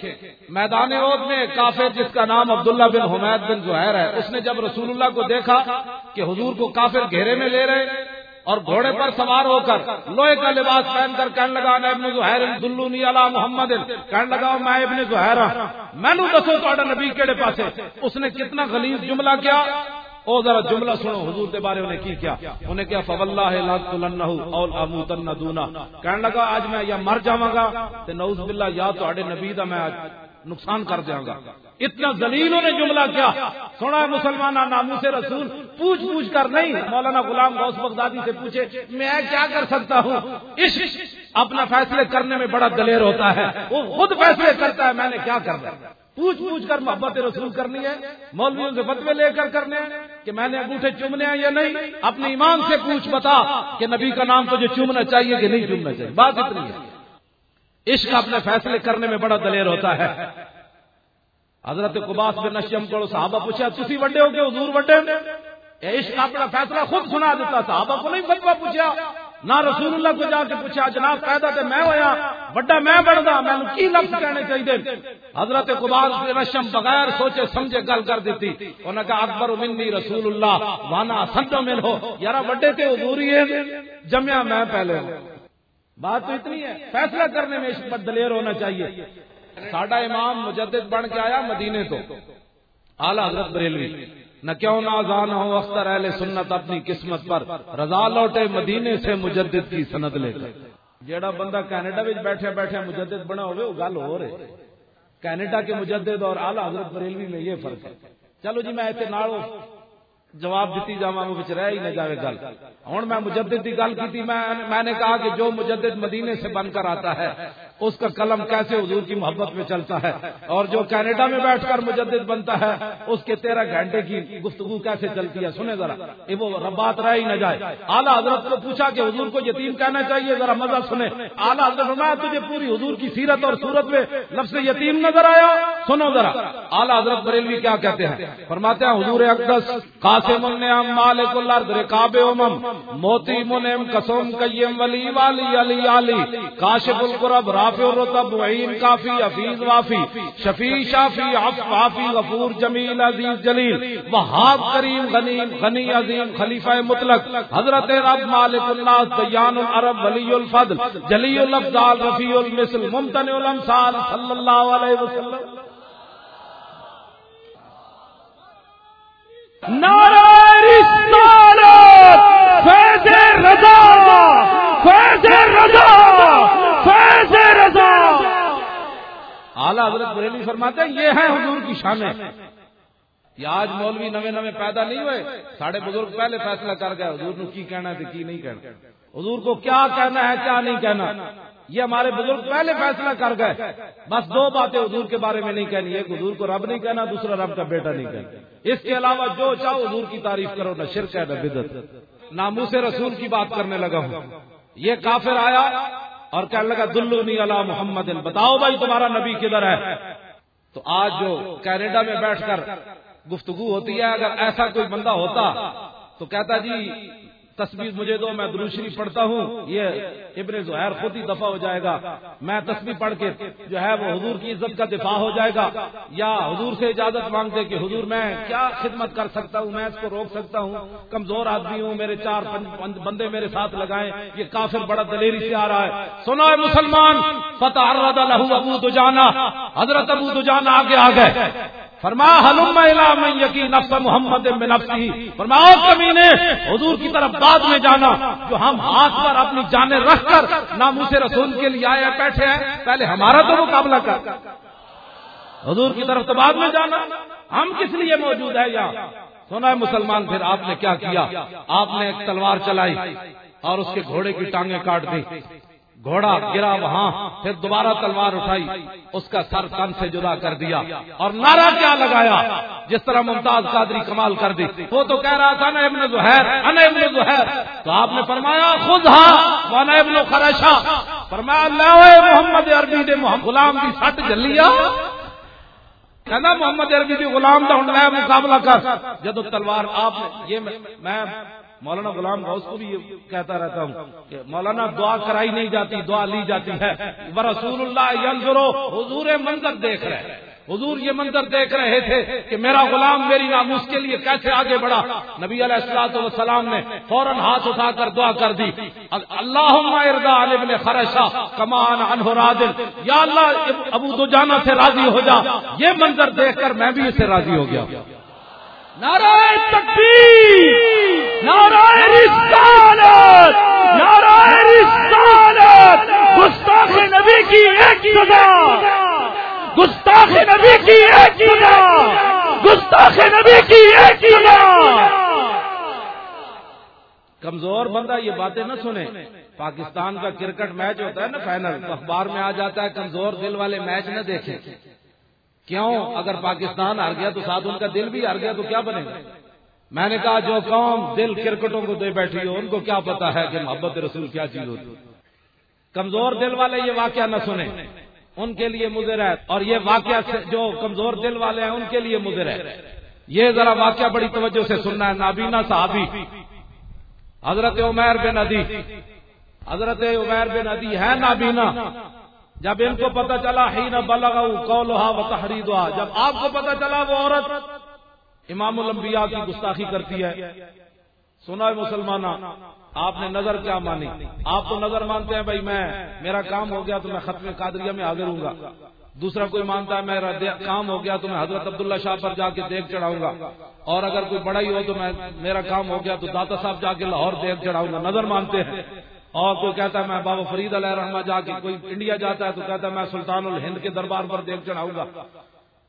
[SPEAKER 1] میدان عود میں کافر جس کا نام عبداللہ بن حمید بن زہر ہے، اس نے جب رسول اللہ کو دیکھا کہ حضور کو کافر گھیرے میں لے رہے اور گھوڑے پر سوار ہو کر لوہے کا لباس پہن کر کہنے لگا میں ابن زہیر دلونی علی محمد۔ کہنے لگا میں ابن زہیر ہاں۔ میں نو دسو تو نبی کیڑے پاسے۔ اس نے کتنا غلیظ جملہ کیا۔ او ذرا جملہ سنو، حضور کے بارے انہیں کی کیا؟ انہیں کیا؟ فواللہ لا تلنہ اول اموتن دونا کہنے لگا، آج میں یا مر جاواں گا، تے نعوذ باللہ، یا تو نبی دا میں نقصان کر دیاں گا۔ اتنا زلیلوں نے جملہ کیا؟ سنا ہے مسلمان نامو سے رسول، پوچھ پوچھ کر نہیں۔ مولانا غلام غوث بغدادی سے پوچھے، میں کیا کر سکتا ہوں؟ اپنا فیصلے کرنے میں بڑا دلیر ہوتا ہے۔ وہ خود فیصلے کرتا ہے، میں نے کیا کرنا پوچھ پوچھ کر محبت رسول کرنی ہے، مولویوں سے فتوے لے کر کرنے ہیں کہ میں نے انگوٹھے چومنے ہیں یا نہیں؟ اپنے ایمان سے پوچھ بتا کہ نبی کا نام تجھے چومنا چاہیے کہ نہیں چومنا چاہیے۔ بات اتنی ہے۔ عشق اپنے فیصلے کرنے میں بڑا دلیر ہوتا ہے۔ حضرت قباس بن نشیم کو صحابہ پوچھا، تسی وڈے ہو گے حضور وڈے عشق اپنا فیصلہ خود سنا دیتا، صحابہ کو نہیں فتوا پوچھا۔ نہ رسول اللہ کو جا کے پوچھا، جناب پیدا تے میں ہویا بڑا میں بڑھدا میں کی لفظ کہنے چاہیے حضرت قبال رشم بغیر سوچے سمجھے گل کر دیتی انہوں نے کہا، اکبر منی رسول اللہ، وانا سنتو من ہو۔ یارا بڑے تے حضور ہے جمیا میں پہلے ہوں۔ بات تو اتنی ہے، فیصلہ کرنے میں اس پر دلیر ہونا چاہیے۔ ساڈا امام مجدد بن کے آیا مدینے تو، اعلی حضرت بریلوی۔ نہ کیوں نہ آزان ہو، اختر اہل سنت اپنی قسمت پر رضا لوٹے مدینے سے مجدد کی سند لے کر۔ جیڑا بندہ کینیڈا میں بیٹھے بیٹھے مجدد بنا ہوئے، وہ گل ہو رہے کینیڈا کے مجدد اور اعلی حضرت بریلوی میں یہ فرق ہے۔ چلو جی میں ایسے ناڑو جواب دیتی جاوا بچ رہ ہی نہ جاوے گل۔ ہوں میں مجدد کی گل کی میں نے کہا کہ جو مجدد مدینے سے بن کر آتا ہے اس کا قلم کیسے حضور کی محبت میں چلتا ہے؟ اور جو کینیڈا میں بیٹھ کر مجدد بنتا ہے، اس کے تیرہ گھنٹے کی گفتگو کیسے چلتی ہے؟ سنے ذرا یہ وہ ربات رہ ہی نہ جائے۔ اعلیٰ حضرت کو پوچھا کہ حضور کو یتیم کہنا چاہیے، ذرا مزہ سنے۔ اعلیٰ حضرت میں تجھے پوری حضور کی سیرت اور صورت میں لفظ یتیم نظر آیا؟ سنو ذرا۔ اعلیٰ حضرت بریلوی کیا کہتے ہیں؟ فرماتے ہیں، حضور اقدس، قاسم النعم، مالک الارض، رکاب امم، موتی منعم، قسم قیم، ولی والی، علی علی، کاشف القرب رافع الرتب وعین کافی حفیظ وافی، شفیع، شافی عف وافی، غفور، جمیل، عزیز، جلیل، وہاب، کریم، غنی غنی، عظیم، خلیفہ مطلق، حضرت رب مالک الناس، دیان العرب، ولی الفضل، جلی الافضال، رفیع المثل، ممتنع الامثال صلی اللہ علیہ وسلم۔
[SPEAKER 2] نعرہ رسالت، فیض رضا فیض رضا فیض رضا
[SPEAKER 1] اعلیٰ حضرت بریلی فرماتے ہیں، یہ ہے حضور کی شانیں۔ یہ آج مولوی نوے نوے پیدا نہیں ہوئے، ساڑھے بزرگ پہلے فیصلہ کر گئے، حضور نے کی کہنا ہے کی نہیں کہنا۔ حضور کو کیا کہنا ہے، کیا نہیں کہنا۔ یہ ہمارے بزرگ پہلے فیصلہ کر گئے۔ بس دو باتیں حضور کے بارے میں نہیں کہنی، ایک حضور کو رب نہیں کہنا، دوسرا رب کا بیٹا نہیں کہنا۔ اس کے علاوہ جو چاہو حضور کی تعریف کرو، نہ شرک ہے، نہ بدت نامو سے رسول کی بات کرنے لگا ہوں۔ یہ کافر آیا اور کہنے لگا، دلونی علی اللہ محمد، بتاؤ بھائی تمہارا نبی کدھر ہے؟ تو آج جو کینیڈا میں بیٹھ کر گفتگو ہوتی ہے، اگر ایسا کوئی بندہ ہوتا تو کہتا جی تصویر مجھے دو، میں دروشری پڑھتا ہوں۔ یہ ابن زہر خود ہی دفاع ہو جائے گا۔ میں تصویر پڑھ کے جو ہے وہ حضور کی عزت کا دفاع ہو جائے گا۔ یا حضور سے اجازت مانگتے کہ حضور میں کیا خدمت کر سکتا ہوں، میں اس کو روک سکتا ہوں۔ کمزور آدمی ہوں، میرے چار بندے میرے ساتھ لگائیں۔ یہ کافر بڑا دلیری سے آ رہا ہے سنا ہے مسلمان فتح ابو دجانا حضرت ابو دجانا آگے آ گئے۔ فرما حلوم یقین نفس محمد فرما کمینے، حضور کی طرف بعد میں جانا، جو ہم ہاتھ پر اپنی جانیں رکھ کر نام رسول کے لیے آئے بیٹھے ہیں، پہلے ہمارا تو مقابلہ کر۔ حضور کی طرف تو بعد میں جانا۔ ہم کس لیے موجود ہے یہاں؟ سنا ہے مسلمان، پھر آپ نے کیا کیا؟ آپ نے ایک تلوار چلائی اور اس کے گھوڑے کی ٹانگیں کاٹ دی گھوڑا گرا وہاں، پھر دوبارہ تلوار اٹھائی، اس کا سر تن سے جدا کر دیا اور نعرہ کیا لگایا؟ جس طرح ممتاز قادری کمال کر دی۔ وہ تو کہہ رہا تھا ابن زہیر ان ابن زہیر۔ تو آپ نے فرمایا، خود ہاں ابن خرشا فرمایا اللہ محمد عربی نے غلام کی سٹ جلیا کہنا، محمد عربی کی غلام کا ہوں مقابلہ کر۔ جدو تلوار آپ نے، یہ میں مولانا غلام غوث کو بھی کہتا رہتا ہوں کہ مولانا دعا کرائی نہیں جاتی، دعا لی جاتی ہے۔ رسول اللہ حضور منظر دیکھ رہے حضور یہ منظر دیکھ رہے تھے کہ میرا غلام میری ناموس کے لیے کیسے آگے بڑھا۔ نبی علیہ السلاط والسلام نے فوراً ہاتھ اٹھا کر دعا کر دی۔ اللہ خرشا کمان انہرادل یا اللہ، ابو دو جانا سے راضی ہو جا۔ یہ منظر دیکھ کر میں بھی اسے راضی ہو گیا۔
[SPEAKER 2] نعرہ تکبیر، نعرہ رسالت نعرہ رسالت۔ گستاخ نبی کی ایک سزا، گستاخ نبی کی ایک سزا، گستاخ نبی کی ایک سزا۔
[SPEAKER 1] کمزور بندہ یہ باتیں نہ سنے۔ پاکستان کا کرکٹ میچ ہوتا ہے نا فائنل اخبار میں آ جاتا ہے کمزور دل والے میچ نہ دیکھیں۔ کیوں؟ اگر پاکستان ہار گیا تو ساتھ ان کا دل بھی ہار گیا تو کیا بنے گا؟ میں نے کہا جو قوم دل کرکٹوں کو دے بیٹھی ہو، ان کو کیا پتا ہے کہ محبت رسول کیا چیز ہوتی کمزور دل والے یہ واقعہ نہ سنیں۔ ان کے لیے مضر ہے۔ اور یہ واقعہ جو کمزور دل والے ہیں، ان کے لیے مضر ہے۔ یہ ذرا واقعہ بڑی توجہ سے سننا ہے، نابینا صحابی۔ حضرت عمیر بن ادی حضرت عمیر بن ادی ہے نابینا۔ جب ان کو پتا چلا ہی نہ بلغ کولوہا و جب آپ کو پتا چلا وہ عورت امام الانبیاء کی گستاخی کرتی ہے۔ سنا مسلمان آپ نے نظر کیا مانی؟ آپ تو نظر مانتے ہیں بھائی میں، میرا کام ہو گیا تو میں ختم قادریہ میں آگے رہوں گا۔ دوسرا کوئی مانتا ہے میرا کام ہو گیا تو میں حضرت عبداللہ شاہ پر جا کے دیکھ چڑھاؤں گا۔ اور اگر کوئی بڑا ہی ہو تو میں میرا کام ہو گیا تو داتا صاحب جا کے لاہور دیکھ چڑھاؤں گا۔ نظر مانتے ہیں۔ اور کوئی کہتا ہے میں بابا فرید علیہ رحمہ جا کے کوئی انڈیا جاتا ہے تو کہتا ہے میں سلطان الہند کے دربار پر دیکھ چڑھاؤں گا۔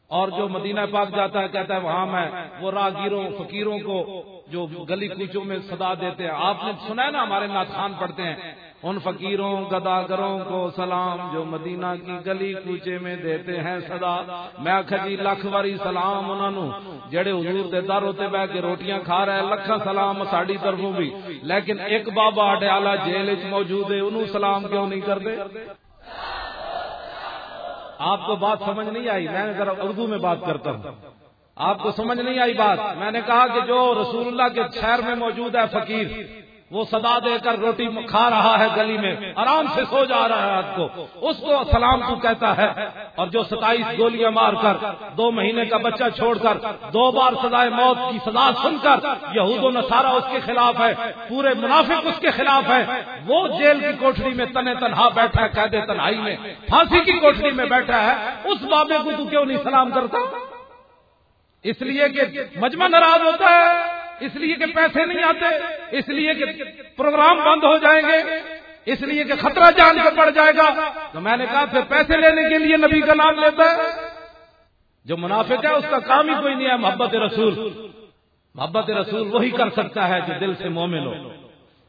[SPEAKER 1] اور جو مدینہ پاک جاتا ہے کہتا ہے وہاں میں وہ راہگیروں، فقیروں کو جو گلی کوچوں میں صدا دیتے ہیں۔ آپ نے سنا ہے نا ہمارے ناخان پڑھتے ہیں۔ ان فقیروں، گداگروں کو سلام جو مدینہ کی گلی کوچے میں دیتے ہیں صدا۔ میں کھجی لکھ واری سلام انہوں جڑے حضور دے در ہوتے بہ کے روٹیاں کھا رہے لکھا سلام ساڑی طرفوں بھی۔ لیکن ایک بابا اڈیالہ جیل موجود ہے، انہوں سلام کیوں نہیں کرتے؟ آپ کو بات سمجھ نہیں آئی، میں ذرا اردو میں بات کرتا ہوں۔ آپ کو سمجھ نہیں آئی بات؟ میں نے کہا کہ جو رسول اللہ کے شہر میں موجود ہے فقیر وہ صدا دے کر روٹی کھا رہا ہے گلی میں، آرام سے سو جا رہا ہے آپ کو۔ اس کو سلام تو کہتا ہے۔ اور جو ستائیس گولیاں مار کر دو مہینے کا بچہ چھوڑ کر دو بار سدائے موت کی سزا سن کر یہود و نصارہ اس کے خلاف ہے، پورے منافق اس کے خلاف ہے۔ وہ جیل کی کوٹری میں تنے تنہا بیٹھا ہے، قید تنہائی میں۔ پھانسی کی کوٹری میں بیٹھا ہے۔ اس بابے کو تو کیوں نہیں سلام کرتا؟ اس لیے کہ مجمع ناراض ہوتا ہے۔ اس لیے کہ پیسے نہیں آتے، اس لیے کہ پروگرام بند ہو جائیں گے، اس لیے کہ خطرہ جان کے پڑ جائے گا۔ تو میں نے کہا پھر پیسے لینے کے لیے نبی کا نام لیتا ہے۔ جو منافق ہے، اس کا کام ہی کوئی نہیں ہے، محبت رسول۔ محبت رسول وہی کر سکتا ہے جو دل سے مومن ہو۔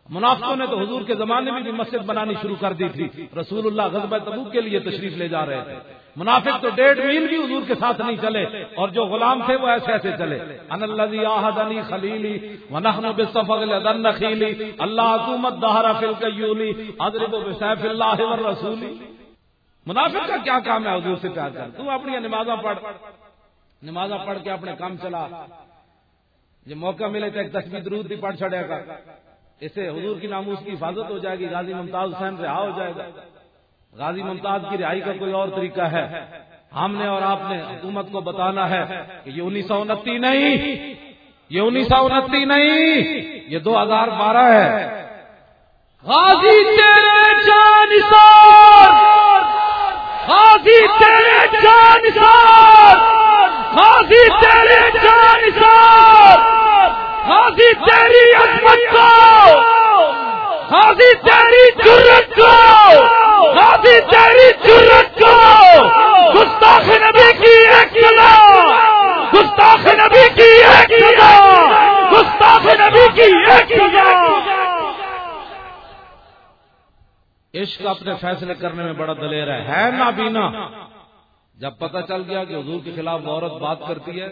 [SPEAKER 1] منافقوں نے تو حضور کے زمانے میں بھی مسجد بنانی شروع کر دی تھی۔ رسول اللہ غزب تبوک کے لیے تشریف لے جا رہے تھے۔ منافق تو ڈیڑھ میل بھی حضور کے ساتھ نہیں چلے اور جو غلام تھے وہ ایسے ایسے چلے۔ ان اللہ خلیلی اللہ حکومت دہرا فل کیولی ادرب بسیف اللہ رسولی منافق کا کیا کام ہے حضور سے پیار کر؟ تو اپنی نمازاں پڑھ۔ نمازاں پڑھ کے اپنے کام چلا۔ یہ موقع ملے تو ایک تصویر درود بھی پڑھ چڑھے گا اس سے حضور کی ناموس کی حفاظت ہو جائے گی، غازی ممتاز حسین رہا ہو جائے گا۔ غازی ممتاز کی رہائی کا کوئی اور طریقہ ہے۔ ہم نے اور آپ نے حکومت کو بتانا ہے کہ یہ انیس سو انتی نہیں، یہ انیس سو انتی نہیں، یہ دو ہزار بارہ ہے۔
[SPEAKER 2] غازی تیرے جانسار غازی تیرے جانسار غازی تیرے جانسار غازی تیری عظمت کو! غازی تیری جرت کو! غازی تیری جرت کو! گستاخ نبی کی ایک سزا گستاخ نبی کی ایک سزا گستاخ نبی کی ایک سزا
[SPEAKER 1] عشق اپنے فیصلے کرنے میں بڑا دلیر ہے۔ ہے نابینا! جب پتہ چل گیا کہ حضور کے خلاف عورت بات کرتی ہے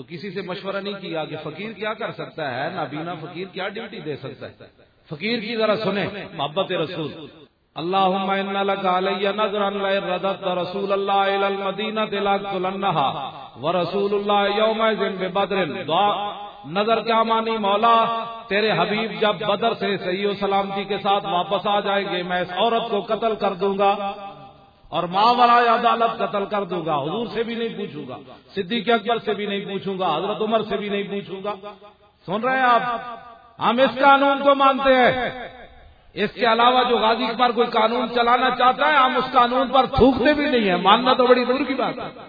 [SPEAKER 1] تو کسی سے مشورہ نہیں کیا کہ فقیر کیا کر سکتا ہے؟ نابینا فقیر کیا ڈیوٹی دے سکتا ہے؟ فقیر کی ذرا سنیں، محبت رسول۔ اللهم ان لك علي نظرا لا ردت رسول الله الى المدينه لاقتلنها ورسول الله يومئذ ببدر۔ دعا۔ نظر کیا مانی مولا، تیرے حبیب جب بدر سے صحیح و سلامتی کے ساتھ واپس آ جائیں گے، میں اس عورت کو قتل کر دوں گا۔ اور ماں والا عدالت قتل کر دوں گا، حضور سے بھی نہیں پوچھوں گا، صدیق اکبر سے بھی نہیں پوچھوں گا، حضرت عمر سے بھی نہیں پوچھوں گا۔ سن رہے ہیں آپ؟ ہم اس قانون کو مانتے ہیں۔ اس کے علاوہ جو غازی پر کوئی قانون چلانا چاہتا ہے، ہم اس قانون پر تھوکتے بھی نہیں ہیں۔ ماننا تو بڑی دور کی بات ہے۔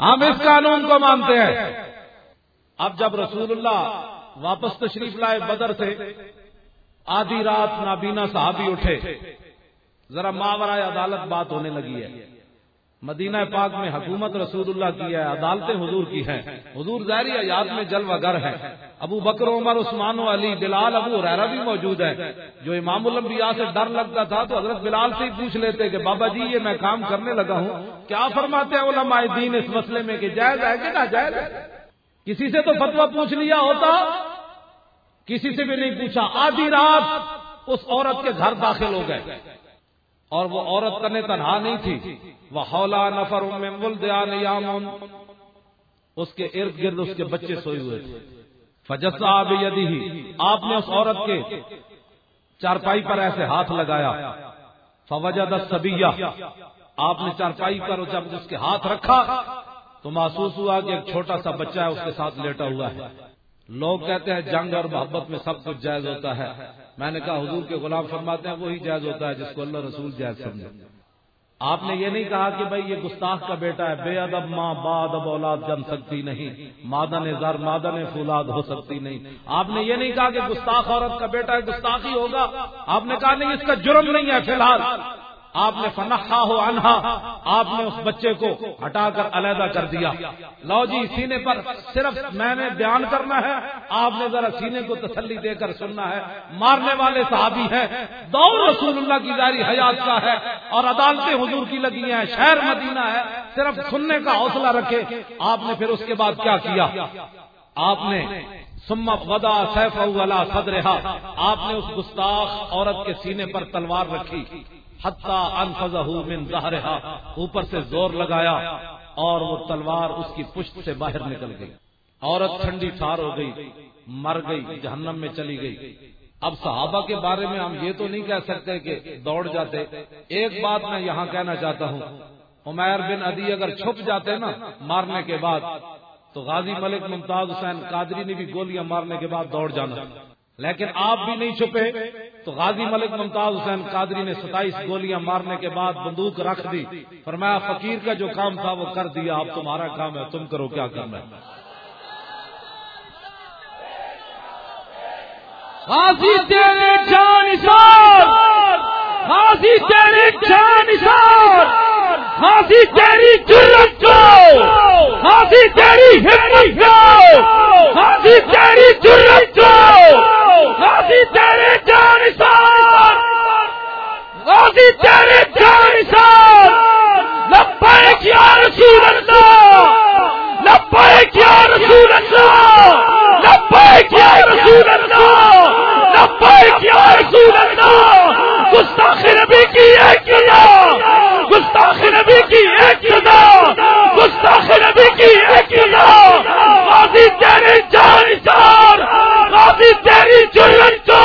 [SPEAKER 1] ہم اس قانون کو مانتے ہیں۔ اب جب رسول اللہ واپس تشریف لائے بدر سے، آدھی رات نابینا صحابی اٹھے۔ ذرا ماورائے عدالت بات ہونے لگی ہے۔ مدینہ پاک میں حکومت رسول اللہ کی ہے، عدالتیں حضور کی ہیں۔ حضور ظاہری یاد میں جل وگر ہے ابو بکر، عمر، عثمان و علی، بلال، ابو ریرا بھی موجود ہے جو امام الانبیاء سے ڈر لگتا تھا تو حضرت بلال سے ہی پوچھ لیتے کہ بابا جی یہ میں کام کرنے لگا ہوں۔ کیا فرماتے ہیں علماء دین اس مسئلے میں کہ جائز ہے کہ نہ جائز ہے؟ کسی سے تو فتوا پوچھ لیا ہوتا، کسی سے بھی نہیں پوچھا۔ آدھی رات اس عورت کے گھر داخل ہو گئے۔ اور وہ عورت کرنے تنہا نہیں تھی۔ وہ ہولا نفر میں اس کے ارد گرد اس کے بچے سوئے ہوئے تھے۔ فجس آپ آپ نے اس عورت کے چارپائی پر ایسے ہاتھ لگایا۔ فوجد سبیا آپ نے چارپائی پر جب اس کے ہاتھ رکھا تو محسوس ہوا کہ ایک چھوٹا سا بچہ ہے، اس کے ساتھ لیٹا ہوا ہے۔ لوگ کہتے ہیں جنگ اور محبت میں سب کچھ جائز ہوتا ہے۔ میں نے کہا حضور کے غلام فرماتے ہیں وہی جائز ہوتا ہے جس کو اللہ رسول جائز سمجھے۔ آپ نے یہ نہیں کہا کہ بھائی یہ گستاخ کا بیٹا ہے، بے ادب ماں با ادب اولاد جم سکتی نہیں، مادن زر مادن فولاد ہو سکتی نہیں۔ آپ نے یہ نہیں کہا کہ گستاخ عورت کا بیٹا ہے گستاخی ہوگا۔ آپ نے کہا نہیں، اس کا جرم نہیں ہے فی الحال۔ آپ نے فنخا ہو انہا آپ نے اس بچے کو ہٹا کر علیحدہ کر دیا۔ لو جی سینے پر صرف میں نے بیان کرنا ہے، آپ نے ذرا سینے کو تسلی دے کر سننا ہے۔ مارنے والے صحابی ہیں، دور رسول اللہ کی جاری حیات کا ہے اور عدالتیں حضور کی لگی ہیں، شہر مدینہ ہے۔ صرف سننے کا حوصلہ رکھے، آپ نے پھر اس کے بعد کیا کیا؟ آپ نے سما ودا سیف والا صدرہ آپ نے اس گستاخ عورت کے سینے پر تلوار رکھی۔ من ظہرہا اوپر سے زور لگایا اور وہ تلوار اس کی پشت سے باہر نکل گئی۔ عورت ٹھنڈی ٹھار ہو گئی، مر گئی، جہنم میں چلی گئی۔ اب صحابہ کے بارے میں ہم یہ تو نہیں کہہ سکتے کہ دوڑ جاتے۔ ایک بات میں یہاں کہنا چاہتا ہوں، عمیر بن ادی اگر چھپ جاتے نا مارنے کے بعد، تو غازی ملک ممتاز حسین قادری نے بھی گولیاں مارنے کے بعد دوڑ جانا۔ لیکن آپ بھی نہیں چھپے، تو غازی ملک ممتاز حسین قادری نے ستائیس گولیاں مارنے کے بعد بندوق رکھ دی۔ فرمایا، فقیر کا جو کام تھا وہ کر دیا، اب تمہارا کام ہے، تم کرو کیا کرنا ہے۔
[SPEAKER 2] غازی تیرے جان غازی تیرے جان غازی تیری جرت کو! غازی تیری ہمت کو! غازی تیری جرت کو! غازی تیرے جان سان غازی تیرے جان سان لبیک یا رسول اللہ! لبیک یا رسول اللہ! لبیک یا رسول اللہ! لبیک یا رسول اللہ! گستاخ نبی کی ہے کیا گستاخ نبی کی ایک سزا! گستاخ نبی کی ایک سزا غازی تیری جان چار غازی تیری جرت کو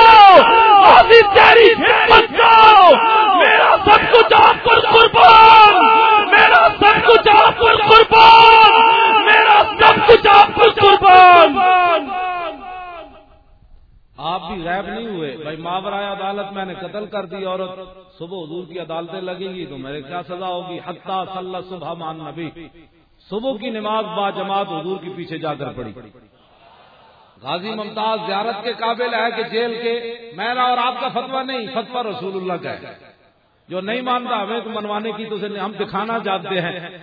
[SPEAKER 2] غازی تیری ہمت کو میرا سب کچھ آپ پر قربان میرا سب کچھ آپ پر قربان میرا سب کچھ آپ پر قربان
[SPEAKER 1] آپ بھی غائب نہیں ہوئے۔ بھائی ماورائے عدالت میں نے قتل کر دی، عورت صبح حضور کی عدالتیں لگیں گی تو میرے کیا سزا ہوگی؟ حتیٰ صلی صبح مان نبی صبح کی نماز با جماعت حضور کے پیچھے جا کر پڑی۔ غازی ممتاز زیارت کے قابل ہے کہ جیل کے میرا اور آپ کا فتوا نہیں فتوا رسول اللہ کا ہے۔ جو نہیں مانتا ہمیں تو منوانے کی تو ہم دکھانا چاہتے ہیں۔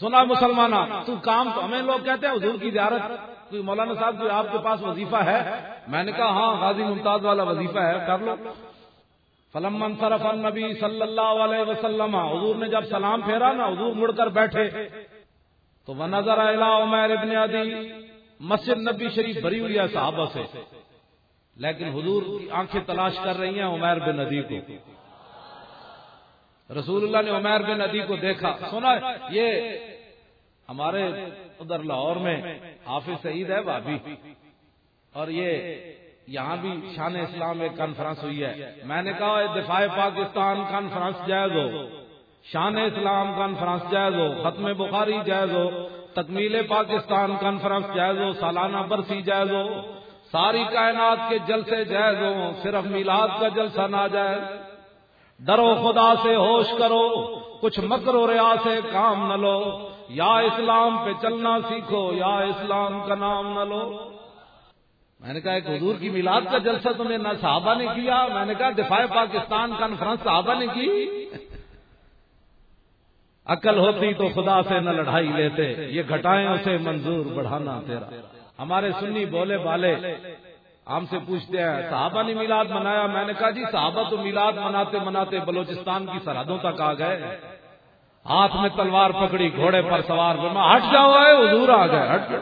[SPEAKER 1] سنا مسلمان تو کام تو ہمیں لوگ کہتے ہیں، حضور کی زیارت کوئی مولانا صاحب کوئی آپ کے پاس وظیفہ ہے؟ میں نے کہا ہاں غازی ممتاز والا وظیفہ ہے، کر لو۔ فلم منصرف النبی صلی اللہ علیہ وسلم، حضور نے جب سلام پھیرا نا، حضور مڑ کر بیٹھے۔ تو وہ نظر عمیر ابن عدی، مسجد نبی شریف بری ہوئی ہے صحابہ سے۔ لیکن حضور کی آنکھیں تلاش کر رہی ہیں عمیر بن ندی کو۔ رسول اللہ نے عمیر بن ندی کو دیکھا۔ سنا یہ ہمارے ادھر لاہور میں حافظ سعید ہے، بھابھی۔ اور یہ یہاں بھی شان اسلام ایک کانفرنس ہوئی ہے۔ میں نے کہا دفاع پاکستان کانفرنس جائز ہو۔ شان اسلام کانفرنس جائز ہو۔ ختم بخاری جائز ہو۔ تکمیل پاکستان کانفرنس جائز ہو۔ سالانہ برسی جائز ہو۔ ساری کائنات کے جلسے جائز ہو صرف میلاد کا جلسہ نہ جائز ڈرو خدا سے ہوش کرو۔ کچھ مکر و ریا سے کام نہ لو۔ یا اسلام پہ چلنا سیکھو، یا اسلام کا نام نہ لو۔ میں نے کہا، ایک حضور کی میلاد کا جلسہ تم نے نہ صحابہ نے کیا، میں نے کہا، دفاع پاکستان کانفرنس صحابہ نے کی۔ عقل ہوتی تو خدا سے نہ لڑائی لیتے، یہ گھٹائیں اسے منظور بڑھانا تیرا۔ ہمارے سنی بولے بالے ہم سے پوچھتے ہیں، صحابہ نے میلاد منایا؟ میں نے کہا جی صحابہ تو میلاد مناتے مناتے بلوچستان کی سرحدوں تک آ گئے۔ ہاتھ میں تلوار پکڑی، گھوڑے پر سوار بنا ہٹ جاؤ ہے حضور آ گئے، ہٹ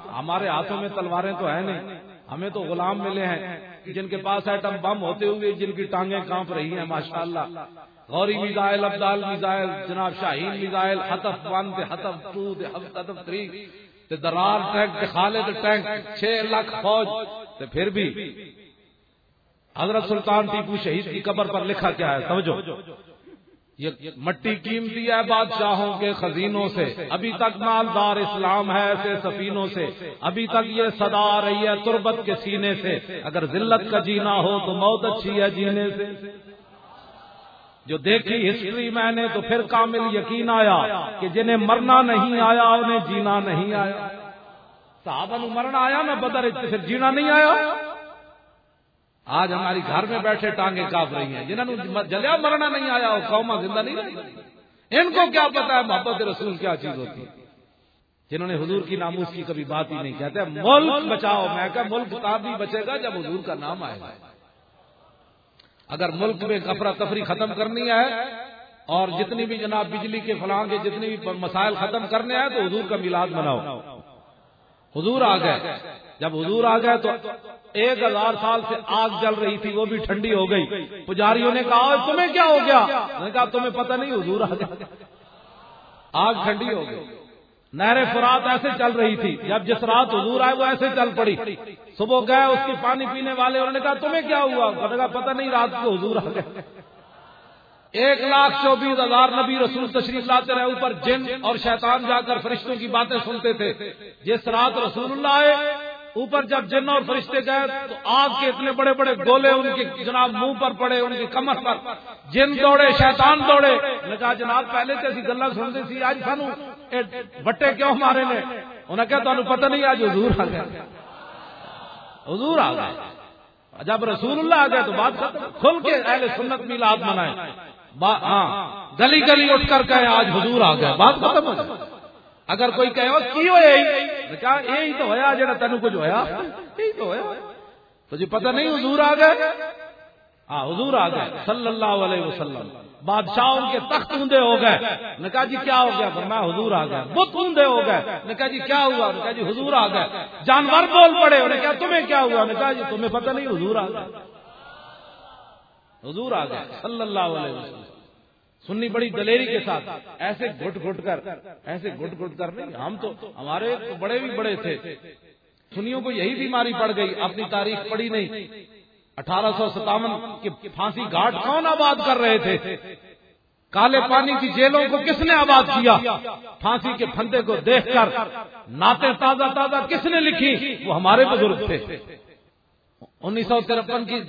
[SPEAKER 1] ہمارے ہاتھوں میں تلواریں تو ہیں نہیں، ہمیں تو غلام ملے ہیں، جن کے پاس ایٹم بم ہوتے ہوئے جن کی ٹانگیں کانپ رہی ہیں ماشاء اللہ غوری میزائل، ابدال میزائل، جناب Shaheen missile Hatf one Hatf two Hatf three Darar tank Khalid tank, چھ لاکھ فوج پھر بھی۔ حضرت سلطان ٹیپو شہید کی قبر پر لکھا کیا ہے، سمجھو۔ یہ مٹی قیمتی ہے بادشاہوں کے خزینوں سے۔ ابھی تک مالدار اسلام ہے ایسے سفینوں سے۔ ابھی تک یہ صدا آ رہی ہے تربت کے سینے سے۔ اگر ذلت کا جینا ہو تو موت اچھی ہے جینے سے۔ جو دیکھی ہسٹری میں نے تو پھر کامل یقین آیا کہ جنہیں مرنا نہیں آیا انہیں جینا نہیں آیا۔ صحابہ مرنا آیا نا بدر پھر جینا نہیں آیا؟ آج ہماری گھر میں بیٹھے ٹانگیں کاپ رہی ہیں۔ جنہوں نے جلیا مرنا نہیں آیا وہ قوما زندہ نہیں رہی۔ ان کو کیا پتا ہے محبت رسول کیا چیز ہوتی ہے۔ جنہوں نے حضور کی ناموس کی کبھی بات ہی نہیں، کہتے ملک بچاؤ۔ میں کہ ملک تب بھی بچے گا جب حضور کا نام آئے گا۔ اگر ملک میں کپڑا ختم کرنی ہے اور جتنی بھی جناب بجلی کے فلاں کے جتنے بھی مسائل ختم کرنے ہیں تو حضور کا میلاد مناؤ۔ حضور آ گئے۔ جب حضور آ گئے تو ایک ہزار سال سے آگ جل رہی تھی، وہ بھی ٹھنڈی ہو گئی۔ پجاریوں نے کہا تمہیں کیا ہو گیا؟ میں نے کہا، تمہیں پتہ نہیں، حضور آ گیا آگ ٹھنڈی ہو گئی۔ نہر فرات ایسے چل رہی تھی۔ جب جس رات حضور آئے، وہ ایسے چل پڑی۔ صبح گئے، اس کی پانی پینے والے، انہوں نے کہا، تمہیں کیا ہوا؟ کہا، پتہ نہیں، رات کو حضور آ گئے۔ ایک لاکھ چوبیس ہزار نبی رسول تشریف لاتے رہے، اوپر جن اور شیطان جا کر فرشتوں کی باتیں سنتے تھے۔ جس رات رسول اللہ آئے، اوپر جب جن اور فرشتے گئے، تو آگ کے اتنے بڑے بڑے گولے ان کے جناب منہ پر پڑے، ان کی کمر پر۔ جن دوڑے، شیطان دوڑے۔ نے کہا جناب، پہلے تو ایسی گلا سنتے سی آج سانو بٹے کیوں مارے نے؟ انہیں کہا تمہیں پتہ نہیں، آج حضور آ گئے۔ حضور آ گئے۔ جب رسول اللہ آ گئے، تو بات کھل کے اہل سنت میلاد منائے۔ گلی گلی اٹھ کر کہے آج حضور آ گئے بات ختم ہو جائے۔ اگر کوئی کہے کی ہوا یہی تو ہوا جا تین کچھ ہوا یہی تو ہوا تو جی پتہ نہیں حضور آ گئے؟ ہاں حضور آ گئے صلی اللہ علیہ وسلم۔ بادشاہ ان کے تخت اوندے ہو گئے۔ نے کہا جی کیا ہو گیا؟ میں حضور آ گئے بت اوندے ہو گئے۔ نے کہا جی کیا ہوا؟ نے کہا جی حضور آ گئے۔ جانور بول پڑے۔ انہیں کہا تمہیں کیا ہوا؟ نے کہا جی تمہیں پتہ نہیں حضور آ گئے۔ حضور آ گئے، صلی اللہ علیہ وسلم۔ سنی بڑی دلیری کے ساتھ۔ ایسے گھٹ گھٹ کر، ایسے گھٹ گھٹ کر نہیں، ہم تو، ہمارے بڑے بھی بڑے تھے۔ سنیوں کو یہی بیماری پڑ گئی، اپنی تاریخ پڑی نہیں۔ اٹھارہ سو ستاون کی پھانسی گھاٹ کون آباد کر رہے تھے؟ کالے پانی کی جیلوں کو کس نے آباد کیا؟ پھانسی کے پھندے کو دیکھ کر ناطے تازہ تازہ کس نے لکھی؟ وہ ہمارے بزرگ تھے۔ انیس سو ترپن کی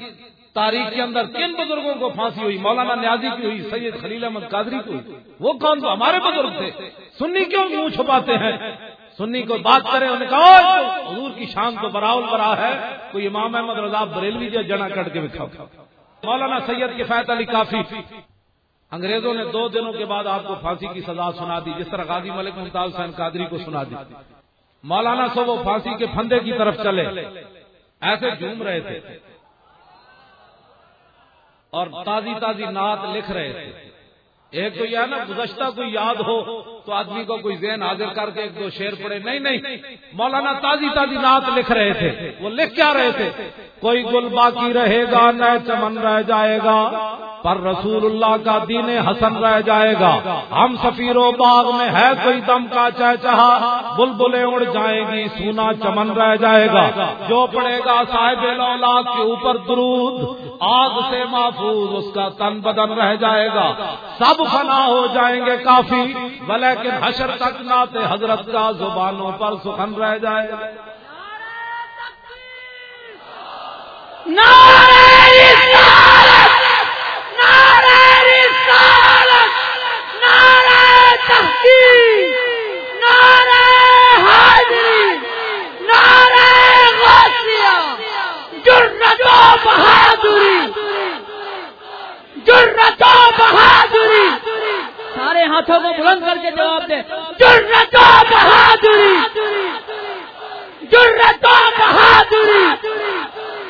[SPEAKER 1] تاریخ کے اندر کن بزرگوں کو پھانسی ہوئی؟ مولانا نیازی کی ہوئی، سید خلیل احمد قادری کی ہوئی۔ وہ کون تو؟ ہمارے بزرگ تھے۔ سنی کیوں منہ چھپاتے ہیں؟ سنی کو بات کرے انہوں نے کہا حضور کی شان تو براول برا ہے۔ کوئی امام احمد رضا بریلوی جو جنا کٹ کے بکھا مولانا سید کفایت علی کافی۔ انگریزوں نے دو دنوں کے بعد آپ کو پھانسی کی سزا سنا دی، جس طرح غازی ملک ممتاز حسین قادری کو سنا دی۔ مولانا سو وہ پھانسی کے پھندے کی طرف چلے۔ ایسے جھوم رہے تھے۔ اور تازی تازی نعت لکھ رہے تھے۔ ایک تو یہ نا، گزشتہ کوئی یاد ہو تو آدمی کو کوئی ذہن حاضر کر کے ایک دو شیر پڑے نہیں نہیں، مولانا تازی تازی نعت لکھ رہے تھے۔ وہ لکھ کیا رہے تھے؟ کوئی گل باقی رہے گا نئے چمن رہ جائے گا، پر رسول اللہ کا دین حسن رہ جائے گا۔ ہم سفیر و باغ میں ہے کوئی دم کا چہ چہا بل بلے اڑ جائیں گی، سونا چمن رہ جائے گا۔ جو پڑے گا صاحب لولاک کے اوپر درود، آگ سے محفوظ اس کا تن بدن رہ جائے گا۔ سب فنا ہو جائیں گے کافی بلے کہ حشر تک ناتے حضرت کا زبانوں پر سخن رہ جائے۔ گا
[SPEAKER 3] بہادری! جرتا بہادری! سارے ہاتھوں کو بلند کر کے جواب دے۔ جرتا بہادری! جرتا بہادری!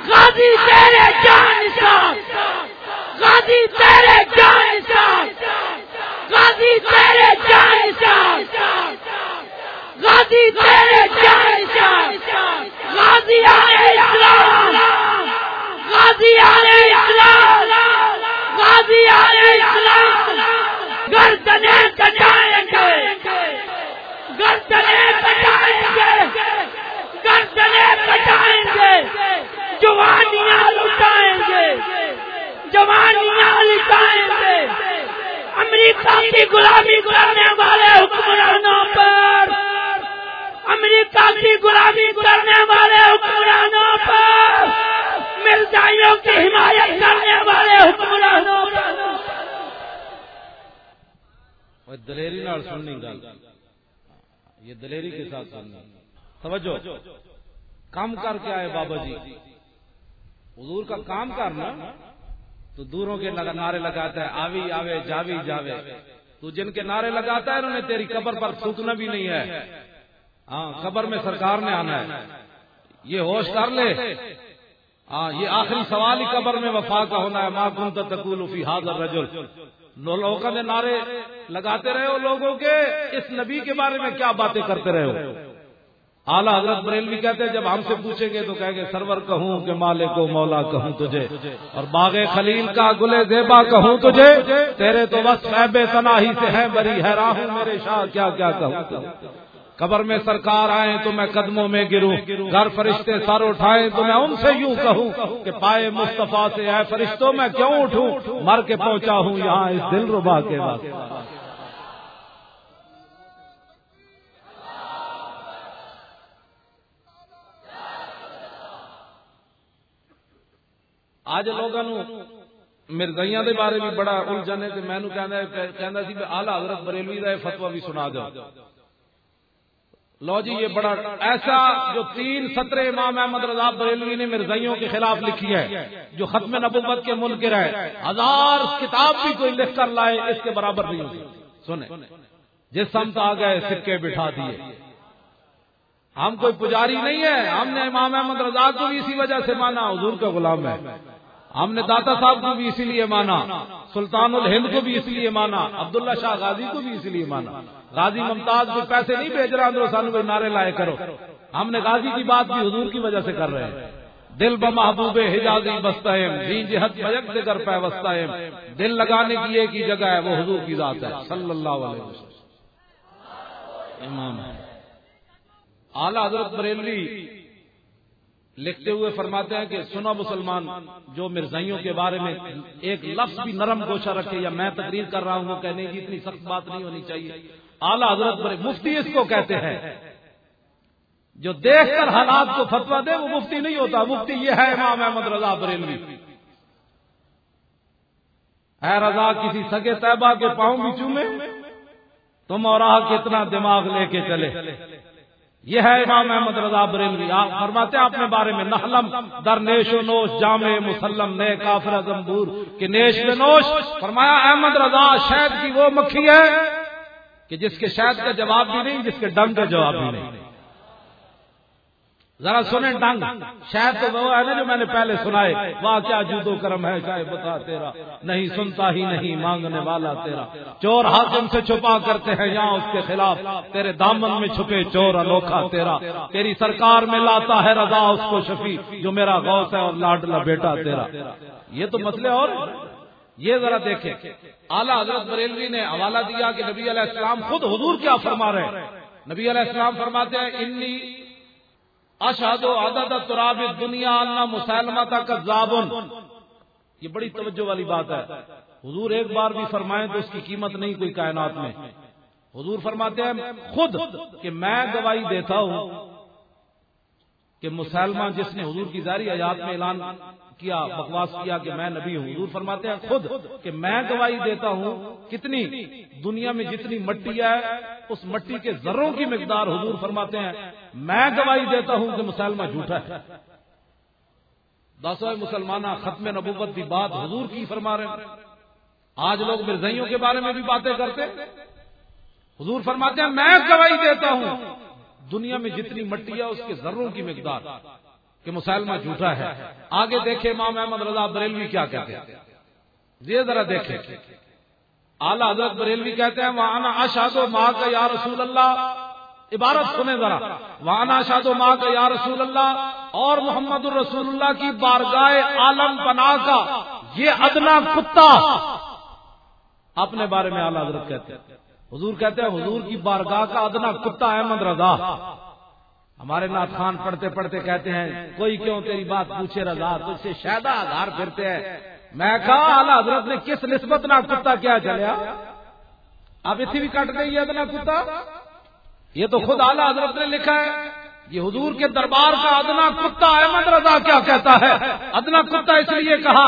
[SPEAKER 3] غازی تیرے جان صاحب غازی تیرے جان صاحب غازی تیرے جان صاحب غازی تیرے جان صاحب غازی آئے اسلام! غازی آئے اسلام! غازی آئے اسلام! گردنے کٹائیں گے۔ گردنے کٹائیں گے۔ گردنے کٹائیں گے۔ جوانیاں لٹائیں گے۔ جوانیاں لٹائیں گے۔ امریکہ کی غلامی کرنے والے حکمرانوں پر۔ امریکہ کی غلامی کرنے والے حکمرانوں پر۔ مرزائیوں کی حمایت کرنے والے حکمرانوں پر۔
[SPEAKER 1] دلیری نال سننی گل۔ یہ دلیری کے ساتھ سننی۔ توجہ۔ کام کر کے آئے بابا جی۔ حضور کا کام کرنا تو دوروں کے نعرے لگاتا ہے، آوی، آوے، جاوی، جاوے۔ تو جن کے نعرے لگاتا ہے، انہوں نے تیری قبر پر تھوکنا بھی نہیں ہے۔ ہاں قبر میں سرکار نے آنا ہے۔ یہ ہوش کر لے۔ ہاں یہ آخری سوال ہی قبر میں وفا کا ہونا ہے۔ ماں کن تکول فی حاضر رجل نولوکا میں نعرے لگاتے رہے ہو لوگوں کے، اس نبی کے بارے میں کیا باتیں کرتے رہے ہو؟ اعلیٰ حضرت بریلوی کہتے ہیں، جب ہم سے پوچھیں گے تو کہیں گے، سرور کہوں کہ مالک کو مولا کہوں تجھے، اور باغ خلیل کا گلے زیبا کہوں تجھے، تیرے تو بس بے تناہی سے ہے بری حیران ہوں میرے شاہ، کیا کیا کہوں؟ قبر میں سرکار آئے تو میں قدموں میں گروں، گھر فرشتے سر اٹھائے تو میں ان سے یوں کہوں کہ پائے مصطفیٰ سے، اے فرشتوں میں کیوں اٹھوں؟ مر کے پہنچا ہوں یہاں اس دل ربا کے بعد آج لوگوں مرزائیاں دے بارے بھی بڑا الجھن ہے کہ میں کہنا سی آلہ حضرت بریلوی کا فتوا بھی سنا دو۔ لو جی یہ بڑا ایسا جو تین سترے امام احمد رضا بریلوی نے مرزائیوں کے خلاف لکھی ہے، جو ختم نبوت کے ملک ہے ہزار کتاب بھی کوئی لکھ کر لائے، اس کے برابر نہیں ہوگی جس سمت آ گئے، سکے بٹھا دیے۔ ہم کوئی پجاری نہیں ہے، ہم نے امام احمد رضا کو بھی اسی وجہ سے مانا، حضور کا غلام ہے۔ ہم نے داتا صاحب کو بھی اسی لیے مانا، سلطان الہند کو بھی اس لیے مانا، عبداللہ شاہ غازی کو بھی اسی لیے مانا۔ غازی ممتاز کو پیسے نہیں بھیج رہا اندر سانو کوئی نعرے لائے کرو۔ ہم نے غازی کی بات بھی حضور کی وجہ سے کر رہے ہیں۔ دل ب محبوب حجازی بستہم دین جہت بیک دگر دل لگانے کی ایک ہی جگہ ہے، وہ حضور کی ذات ہے۔ صلی اللہ علیہ وسلم۔ امام اعلی حضرت بریلوی لکھتے ہوئے فرماتے ہیں کہ سنا مسلمان، جو مرزائیوں کے بارے میں ایک لفظ بھی نرم گوشہ رکھے یا میں تقریر کر رہا ہوں، وہ کہنے کی اتنی سخت بات نہیں ہونی چاہیے۔ اعلی حضرت مفتی اس کو کہتے ہیں۔ جو دیکھ کر حالات کو فتوا دے، وہ مفتی نہیں ہوتا۔ مفتی یہ ہے امام احمد رضا بریلوی۔ اے رضا کسی سگے طیبہ کے پاؤں بھی چومے، تم اور کتنا دماغ لے کے چلے۔ یہ ہے امام احمد رضا بریلوی۔ آپ فرماتے ہیں اپنے بارے میں نحلم، در نیش و نوش، جامع مسلم نئے کافر زمبور، کہ نیش نوش، فرمایا احمد رضا شہد کی وہ مکھی ہے کہ جس کے شہد کا جواب بھی نہیں، جس کے ڈنگ کا جواب بھی نہیں۔ ذرا سنیں ڈنگ شاید تو وہ ہے نا جو میں نے پہلے سنائے۔ واہ کیا جودو کرم ہے چاہے بتا تیرا۔ نہیں سنتا ہی نہیں، مانگنے والا تیرا۔ چور حاکم سے چھپا کرتے ہیں یہاں اس کے خلاف۔ تیرے دامن میں چھپے چور انوکھا تیرا۔ تیری سرکار میں لاتا ہے رضا، اس کو شفیع، جو میرا غوث ہے اور لاڈلا بیٹا تیرا۔ یہ تو مسئلے اور یہ ذرا دیکھیں۔ اعلیٰ حضرت بریلوی نے حوالہ دیا کہ نبی علیہ السلام خود حضور کیا فرما رہے نبی علیہ السلام فرماتے ہیں انی اشاد و عدد تراب دنیا اللہ مسلمہ کا زابن. یہ بڑی توجہ والی بات ہے. حضور ایک بار بھی فرمائیں تو اس کی قیمت نہیں کوئی کائنات میں. حضور فرماتے ہیں، خود کہ میں گواہی دیتا ہوں کہ مسلمان جس نے حضور کی ظاہری حیات میں اعلان کیا، بکواس کیا کہ میں نبی ہوں، حضور فرماتے ہیں خود کہ میں گواہی دیتا ہوں، کتنی دنیا میں جتنی مٹی ہے، اس مٹی کے ذروں کی مقدار حضور فرماتے ہیں، میں گواہی دیتا ہوں کہ مسلمہ جھوٹا ہے۔ دسو مسلمان ختم نبوت کی بات حضور کی فرما رہے ہیں۔ آج لوگ مرزائیوں کے بارے میں بھی باتیں کرتے حضور فرماتے ہیں، میں گواہی دیتا ہوں دنیا میں جتنی مٹی ہے، اس کے ذروں کی مقدار کہ مسلمہ جھوٹا ہے۔ آگے دیکھے امام احمد رضا بریلوی کیا کہتے ہیں۔ یہ ذرا دیکھے اعلی حضرت بریلوی کہتے ہیں وہاں اشاد و ماں کا یا رسول اللہ عبارت سنیں ذرا۔ وہاں اشاد و ماں کا یا رسول اللہ اور محمد الرسول اللہ کی بارگاہ عالم پناہ کا یہ ادنا کتا اپنے بارے میں اعلی حضرت کہتے ہیں۔ حضور کہتے ہیں حضور کی بارگاہ کا ادنا کتا احمد رضا۔ ہمارے ناتھ خان پڑھتے پڑھتے کہتے ہیں، کوئی کیوں تیری بات پوچھے رضا؟ تجھ سے شہدا آدھار پھرتے ہیں۔ میں کہا، اعلی حضرت نے کس نسبت نہ کتا کیا چلیا اب اتنی بھی کٹ گئی ہے ادنا کتا۔ یہ تو خود اعلی حضرت نے لکھا ہے یہ حضور کے دربار کا ادنا کتا احمد رضا کیا کہتا ہے۔ ادنا کتا اس لیے کہا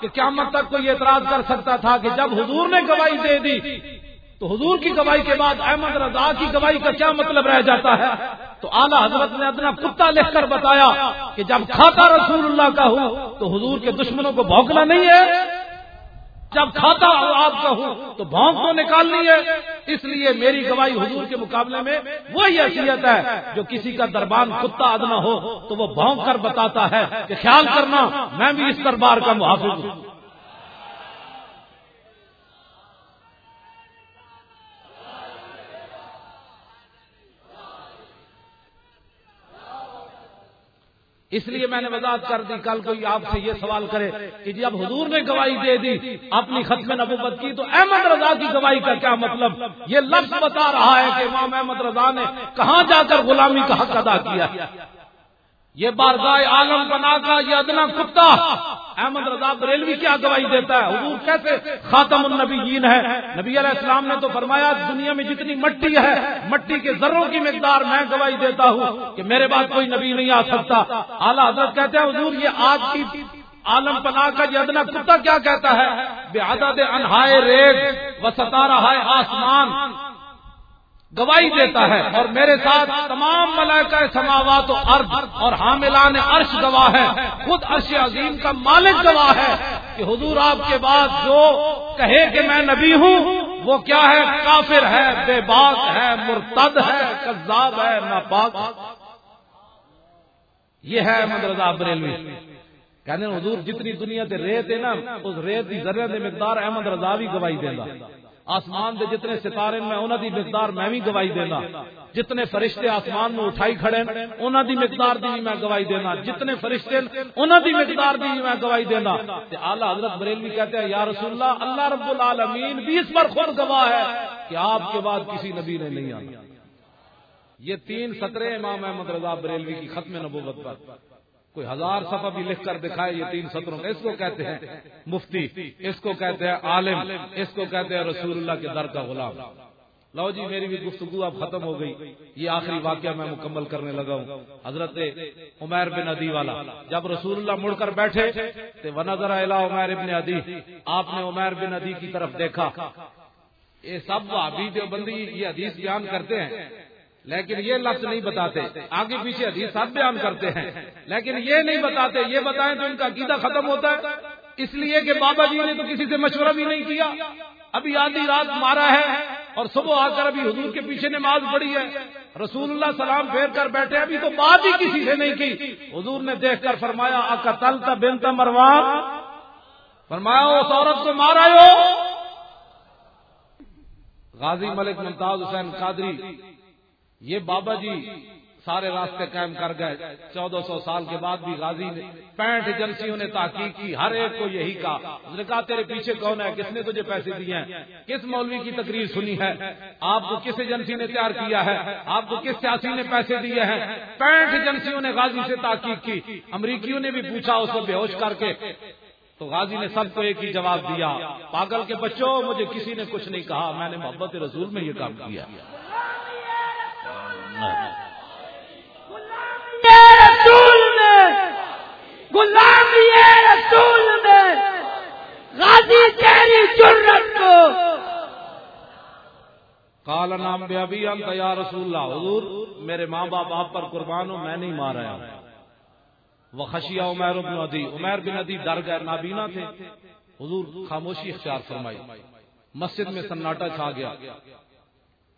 [SPEAKER 1] کہ کیا تک کوئی اعتراض کر سکتا تھا کہ جب حضور نے گواہی دے دی تو حضور کی گواہی کے بعد احمد رضا کی گواہی کا کیا مطلب رہ جاتا ہے؟ تو اعلیٰ حضرت نے ادنا کتا لکھ کر بتایا کہ جب کھاتا رسول اللہ کا ہوں تو حضور کے دشمنوں کو بھونکنا نہیں ہے۔ جب کھاتا آپ کا ہوں تو بھونک تو نکالنی ہے۔ اس لیے میری گواہی حضور کے مقابلے میں وہی حیثیت ہے جو کسی کا دربان کتا ادنا ہو تو وہ بھونک کر بتاتا ہے کہ خیال کرنا، میں بھی اس دربار کا محافظ ہوں۔ اس لیے میں نے وضاحت کر دی، کل کوئی آپ سے یہ سوال کرے کہ جی جب حضور نے گواہی دے دی، اپنی ختم نبوت کی، تو احمد رضا کی گواہی کا کیا مطلب؟ یہ لفظ بتا رہا ہے کہ امام احمد رضا نے کہاں جا کر غلامی کا حق ادا کیا؟ یہ بارگاہ عالم بنا کا یہ ادنا کتا۔ احمد رضا بریلوی کیا گواہی دیتا ہے؟ حضور کیسے خاتم النبیین ہے نبی علیہ السلام نے تو فرمایا، دنیا میں جتنی مٹی ہے، مٹی کے ذروں کی مقدار میں گواہی دیتا ہوں کہ میرے بعد کوئی نبی نہیں آ سکتا۔ اعلیٰ حضرت کہتے ہیں، حضور، یہ آج کی عالم پناہ کا یہ ادنا کتا کیا کہتا ہے؟ بے عدد انہائے ریگ و ستارہ آسمان۔ گواہی دیتا ہے اور میرے ساتھ تمام ملائکہ سماوات و ارض اور حاملان عرش گواہ ہے خود عرش عظیم کا مالک گواہ ہے کہ حضور آپ کے بعد جو کہے کہ میں نبی ہوں، وہ کیا ہے؟ کافر ہے، بے باک ہے، مرتد ہے، کذاب ہے، ناپاک یہ ہے احمد رضا بریلوی۔ کہنے حضور جتنی دنیا تے ریت ہے نا، اس ریت کی ذرے مقدار احمد رضا بھی گواہی دینا آسمان دے جتنے ستارے میں انہوں دی مقدار میں بھی گواہی دینا۔ جتنے فرشتے آسمان میں اٹھائی کھڑے انہوں دی مقدار دی میں گواہی دینا۔ جتنے فرشتے انہوں دی مقدار دی میں گواہی دینا۔ تے اعلی حضرت بریلوی کہتے ہیں، یا رسول اللہ اللہ رب العالمین بھی اس پر خود گواہ ہے کہ آپ کے بعد کسی نبی نے نہیں آنا۔ یہ تین سطرے امام احمد رضا بریلوی کی ختم نبوت پر۔ کوئی ہزار صفحہ بھی لکھ کر دکھائے، یہ تین سطروں میں، اس کو کہتے ہیں مفتی، اس کو کہتے ہیں عالم، اس کو کہتے ہیں رسول اللہ کے در کا غلام۔ لو جی میری بھی گفتگو اب ختم ہو گئی۔ یہ آخری واقعہ میں مکمل کرنے لگا ہوں۔ حضرت عمیر بن ادی والا، جب رسول اللہ مڑ کر بیٹھے تو وہ نظر عمیر ابن ادی آپ نے عمیر بن ادی کی طرف دیکھا۔ یہ سب ابھی جو بندی یہ حدیث بیان کرتے ہیں۔ لیکن یہ لفظ نہیں بتاتے۔ آگے پیچھے حدیث سب بیان کرتے ہیں۔ لیکن یہ نہیں بتاتے یہ بتائیں تو ان کا عقیدہ ختم ہوتا ہے۔ اس لیے کہ بابا جی نے تو کسی سے مشورہ بھی نہیں کیا۔ ابھی آدھی رات مارا ہے اور صبح آ کر ابھی حضور کے پیچھے نماز پڑی ہے۔ رسول اللہ سلام پھیر کر بیٹھے ابھی تو بات ہی کسی سے نہیں کی۔ حضور نے دیکھ کر فرمایا آکا تل کا بنتا مروان؟ فرمایا اس عورت کو مارا ہو؟ غازی ملک ممتاز حسین قادری یہ بابا جی سارے راستے قائم کر گئے۔ چودہ سو سال کے بعد بھی غازی نے پینٹ ایجنسیوں نے تحقیق کی، ہر ایک کو یہی کہا۔ اس نے کہا، تیرے پیچھے کون ہے؟ کس نے تجھے پیسے دیے ہیں؟ کس مولوی کی تقریر سنی ہے؟ آپ کو کس ایجنسی نے تیار کیا ہے؟ آپ کو کس سیاسی نے پیسے دیے ہیں؟ پینٹ ایجنسیوں نے غازی سے تحقیق کی۔ امریکیوں نے بھی پوچھا، اس کو بے ہوش کر کے۔ تو غازی نے سب کو ایک ہی جواب دیا۔ پاگل کے بچوں، مجھے کسی نے کچھ نہیں کہا۔ میں نے محبت رسول میں یہ کام کیا۔
[SPEAKER 3] رسول میں غلامی رسول میں غازی تیری جرت کو۔
[SPEAKER 1] کالا نام بے ابھی ہم یا رسول اللہ، حضور، میرے ماں باپ آپ پر قربان ہوں میں نہیں مار رہا وہ خشیا عمیر بن ادی عمیر بن ادی ڈر گئے، نابینا تھے۔ حضور خاموشی اختیار فرمائی۔ مسجد میں سناٹا چھا گیا۔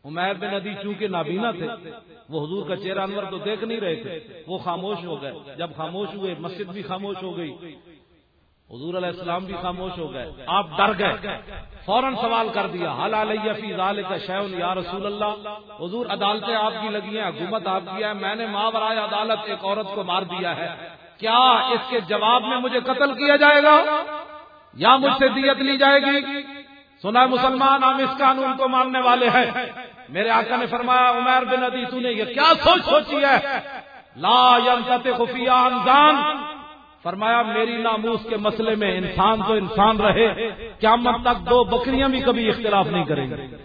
[SPEAKER 1] عمیر بن ندی چونکہ نابینا تھے، وہ حضور کا چہرہ انور تو دیکھ نہیں رہے تھے، وہ خاموش ہو گئے۔ جب خاموش ہوئے، مسجد بھی خاموش ہو گئی۔ حضور علیہ السلام بھی خاموش ہو گئے۔ آپ ڈر گئے۔ فوراً سوال کر دیا حال علیہ فی کا شیون یا رسول اللہ؟ حضور عدالتیں آپ کی لگی ہیں، حکومت آپ کی ہے۔ میں نے ماں برائے عدالت ایک عورت کو مار دیا ہے۔ کیا اس کے جواب میں مجھے قتل کیا جائے گا؟ یا مجھ سے دیت لی جائے گی؟ سنا مسلمان ہم اس قانون کو ماننے والے ہیں۔ میرے آقا نے فرمایا عمیر بن ادی تو نے یہ کیا سوچ سوچی ہے؟ لا ینت خفیہ انسان فرمایا، میری ناموس کے مسئلے میں انسان تو انسان رہے، قیامت تک دو بکریاں بھی کبھی اختلاف نہیں کریں گے۔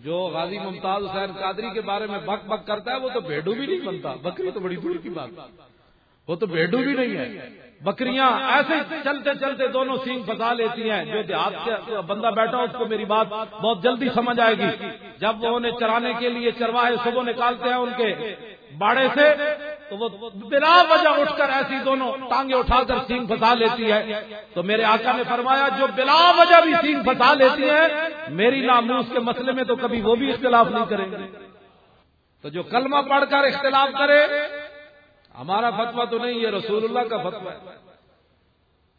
[SPEAKER 1] جو غازی ممتاز حسین قادری کے بارے میں بک بک کرتا ہے، وہ تو بھیڑو بھی نہیں بنتا۔ بکری تو بڑی دور کی بات۔ وہ تو بھیڑو بھی نہیں ہے۔ بکریاں ایسے چلتے چلتے دونوں سینگ پھنسا لیتی ہیں جو دیہات سے بندہ بیٹھا اس کو میری بات بہت جلدی سمجھ آئے گی۔ جب وہ انہیں چرانے کے لیے چرواہے صبح نکالتے ہیں ان کے باڑے سے، تو وہ بلا وجہ اٹھ کر ایسی دونوں ٹانگیں اٹھا کر سینگ پھنسا لیتی ہے تو میرے آقا نے فرمایا، جو بلا وجہ بھی سینگ پھنسا لیتی ہے میری ناموس کے مسئلے میں تو کبھی وہ بھی اختلاف نہیں کریں گے۔ تو جو کلمہ پڑھ کر اختلاف کرے ہمارا فتوا تو نہیں یہ رسول اللہ کا فتوا ہے۔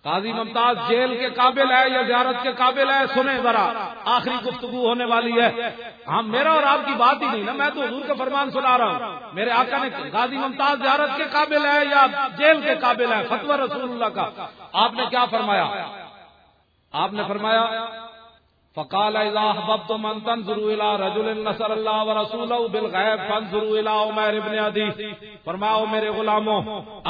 [SPEAKER 1] قاضی ممتاز جیل کے قابل ہے یا زیارت کے قابل ہے؟ سنیں ذرا، آخری گفتگو ہونے والی ہے۔ ہاں میرا اور آپ کی بات ہی نہیں نا، میں تو حضور کا فرمان سنا رہا ہوں۔ میرے آقا نے قاضی ممتاز زیارت کے قابل ہے یا جیل کے قابل ہے؟ فتوا رسول اللہ کا۔ آپ نے کیا فرمایا؟ آپ نے فرمایا فقال اذا احببت من تنظروا الى رجل نصر الله ورسوله بالغيب فانظروا الى عمر ابن ادي فرماؤ میرے غلاموں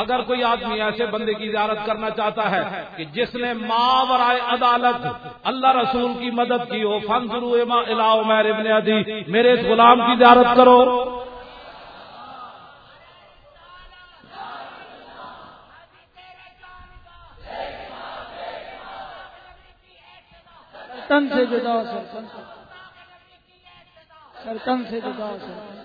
[SPEAKER 1] اگر کوئی آدمی ایسے بندے کی زیارت کرنا چاہتا ہے کہ جس نے ماورائے عدالت اللہ رسول کی مدد کی ہو، فانظروا الى عمر ابن ادی میرے اس غلام کی زیارت کرو۔
[SPEAKER 3] سرکن سے جدا سرکن سرکن سے جدا سرکن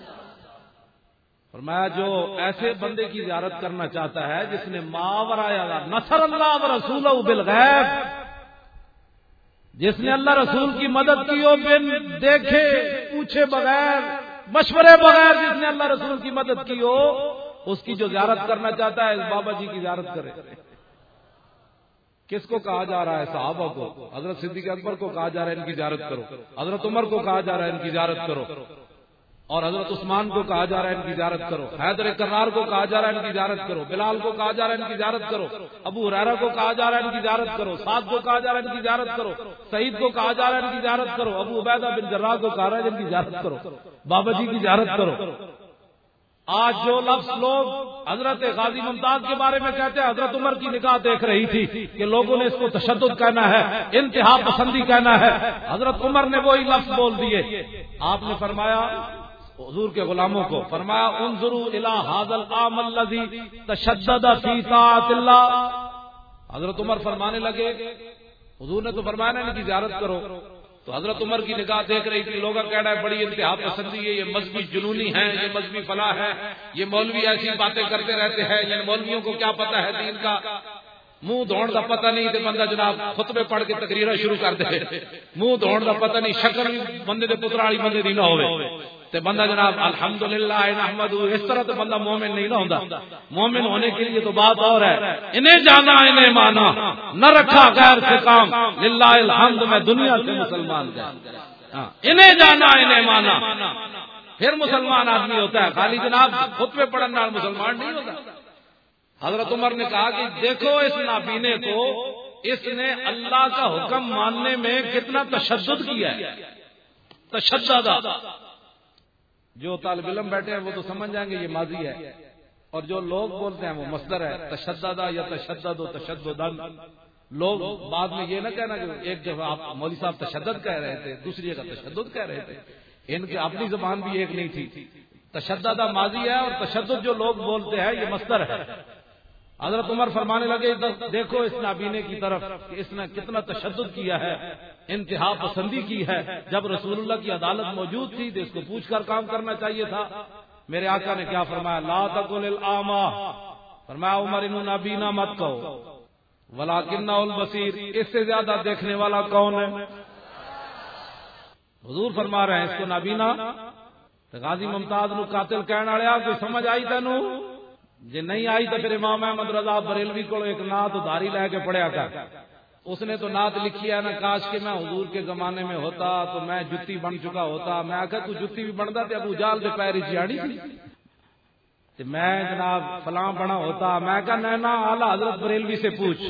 [SPEAKER 1] فرمایا جو ایسے بندے کی زیارت کرنا چاہتا ہے جس نے ماور آیا نصر اللہ و رسول بالغیب، جس نے اللہ رسول کی مدد کی ہو، بن دیکھے، پوچھے بغیر، مشورے بغیر جس نے اللہ رسول کی مدد کی ہو، اس کی جو زیارت کرنا چاہتا ہے اس بابا جی کی زیارت کرے۔ کس کو کہا جا رہا ہے صحابہ کو حضرت صدیق اکبر کو کہا جا رہا ہے ان کی زیارت کرو حضرت عمر کو کہا جا رہا ہے ان کی زیارت کرو اور حضرت عثمان کو کہا جا رہا ہے ان کی زیارت کرو حیدر کرار کو کہا جا رہا ہے ان کی زیارت کرو بلال کو کہا جا رہا ہے ان کی زیارت کرو ابو حرارا کو کہا جا رہا ہے ان کی زیارت کرو سعد کو کہا جا رہا ہے ان کی زیارت کرو سعید کو کہا جا رہا ہے ان کی زیارت کرو ابو عبیدہ بن جرا کو کہا رہا ہے ان کی زیارت کرو بابا جی کی زیارت کرو آج جو لفظ لوگ حضرت غازی ممتاز کے بارے میں کہتے ہیں، حضرت عمر کی نکاح دیکھ رہی تھی کہ لوگوں نے اس کو تشدد کہنا ہے، انتہا پسندی کہنا ہے۔ حضرت عمر نے وہی لفظ بول دیے۔ آپ نے فرمایا، حضور کے غلاموں کو فرمایا، انظروا الى هذا العام الذي تشدد طاعت اللہ۔ حضرت عمر فرمانے لگے، حضور نے تو فرمایا نا ان کی زیارت کرو۔ تو حضرت عمر کی نگاہ دیکھ رہی تھی لوگ رہا ہے بڑی انتہا پسندی ہے، یہ مذہبی جنونی ہے یہ مذہبی فلاح ہے یہ مولوی ایسی باتیں کرتے رہتے ہیں یعنی مولویوں کو کیا پتا ہے دین کا؟ منہ دھوڑ کا پتہ نہیں تو بندہ جناب خطبے پڑھ کے تقریرا شروع کر دے۔ منہ دھوڑ کا پتہ نہیں، شکر بندے دے پتر والی بندے دی نہ ہوئے۔ تے بندہ جناب الحمدللہ نحمد اس طرح تو بندہ مومن نہیں نہ ہوتا مومن ہونے کے لیے تو بات اور ہے۔ انہیں جانا انہیں مانا۔ نہ رکھا غیر سے کام۔ للہ الحمد میں دنیا سے مسلمان ہاں، انہیں جانا انہیں مانا۔ پھر مسلمان آدمی ہوتا ہے۔ خالی جناب خود پہ پڑھنے والا مسلمان نہیں ہوتا۔ حضرت عمر نے کہا کہ دیکھو اس نابینے کو اس نے اللہ کا حکم ماننے میں کتنا تشدد کیا ہے۔ تشدد۔ جو طالب علم بیٹھے ہیں وہ تو سمجھ جائیں گے یہ ماضی ہے۔ اور جو لوگ بولتے ہیں وہ مستر ہے تشددہ یا تشدد و تشدد لوگ بعد میں یہ نہ کہنا کہ ایک جگہ آپ مودی صاحب تشدد کہہ رہے تھے، دوسری جگہ تشدد کہہ رہے تھے۔ ان کی اپنی زبان بھی ایک نہیں تھی۔ تشددہ ماضی ہے اور تشدد جو لوگ بولتے ہیں یہ مستر ہے۔ حضرت عمر فرمانے لگے، دیکھو اس نابینے کی طرف کہ اس نے کتنا تشدد کیا ہے، انتہا پسندی کی ہے۔ جب رسول اللہ کی عدالت موجود تھی تو اس کو پوچھ کر کام کرنا چاہیے تھا۔ میرے آقا نے کیا فرمایا؟ لا تقل العاما فرمایا، عمر، انہوں نابینا مت کہو۔ ولاکن البصیر، اس سے زیادہ دیکھنے والا کون ہے؟ حضور فرما رہے ہیں، اس کو نابینا۔ غازی ممتاز نو قاتل کہنے والے کوئی سمجھ آئی تینوں۔ جی نہیں آئی تو پھر امام احمد رضا بریلوی کو ایک نعت داری لے کے پڑھیا کر اس نے تو نعت لکھی ہے نا، کاش کہ میں حضور کے زمانے میں ہوتا تو میں جتی بن چکا ہوتا۔ میں آخر تو جتی بھی بنتا تو ابو جال کے پیری جیاڑی تھی۔ میں جناب فلاں بنا ہوتا۔ میں کہا نینا اعلی حضرت بریلوی سے پوچھ۔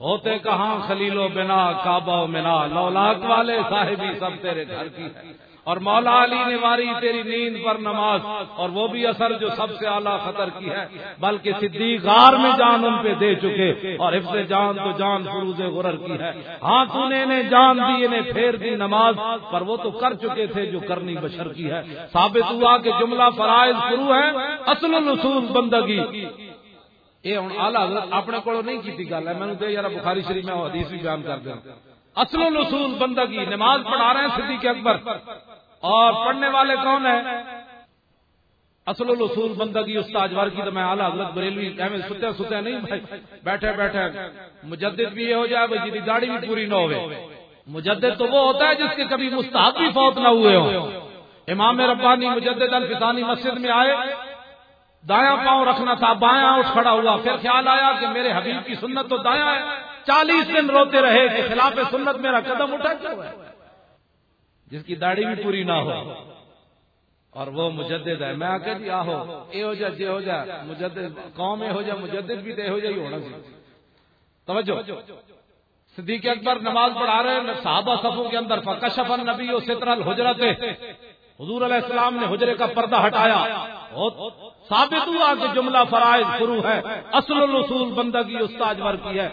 [SPEAKER 1] ہوتے کہاں خلیلو بنا، کعبہ منا لولاک والے صاحبی سب تیرے گھر کی ہے اور مولا علی نے ماری تیری نیند پر نماز، اور وہ بھی اثر جو سب سے اعلیٰ خطر کی ہے، بلکہ صدیق غار میں جان ان پہ دے چکے، اور حفظ جان تو جان فروز غرر کی ہے۔ ہاں تو نے انہیں جان دی، انہیں پھیر دی نماز، پر وہ تو کر چکے تھے جو کرنی بشر کی ہے۔ ثابت ہوا کہ جملہ فرائض شروع ہے اصل الرسول بندگی۔ یہ ہوں آلہ اپنے کو نہیں کی گل ہے۔ میں نے یار بخاری شریف میں حدیث بھی بیان کر دیا۔ اصل الرسول بندگی، نماز پڑھا رہے ہیں صدیق اکبر۔ اور پڑھنے والے کون ہیں؟ اصل الاصول بندگی استاد ور کی تو میں اعلیٰ حضرت بریلوی احمد ستے ستے نہیں بھائی، بیٹھے بیٹھے۔ مجدد بھی یہ ہو جائے، بھائی جی داڑھی بھی پوری نہ ہوئے۔ مجدد تو وہ ہوتا ہے جس کے کبھی مستحب بھی فوت نہ ہوئے ہوں۔ امام ربانی مجدد الفسانی مسجد میں آئے، دایاں پاؤں رکھنا تھا، بایاں اٹھ کھڑا ہوا۔ پھر خیال آیا کہ میرے حبیب کی سنت تو دایاں ہے۔ چالیس دن روتے رہے کہ خلاف سنت میرا قدم اٹھا کیوں ہے؟ جس کی داڑھی بھی پوری نہ ہو۔ اور وہ مجدد ہے۔ میں آ جی آہو، اے ہو جا، جے ہو جا، مجدد، قوم ہو جا، مجدد بھی تو ہو جا ہی ہونا سی۔ توجہ۔ صدیق اکبر نماز پڑھا رہے ہیں، صحابہ صفوں کے اندر فکشف النبی و ستر الحجرت حضور علیہ السلام نے حجرے کا پردہ ہٹایا۔ ثابت ہوا کہ جملہ فرائض شروع ہے۔ اصل الاصول بندگی استاد کی ہے۔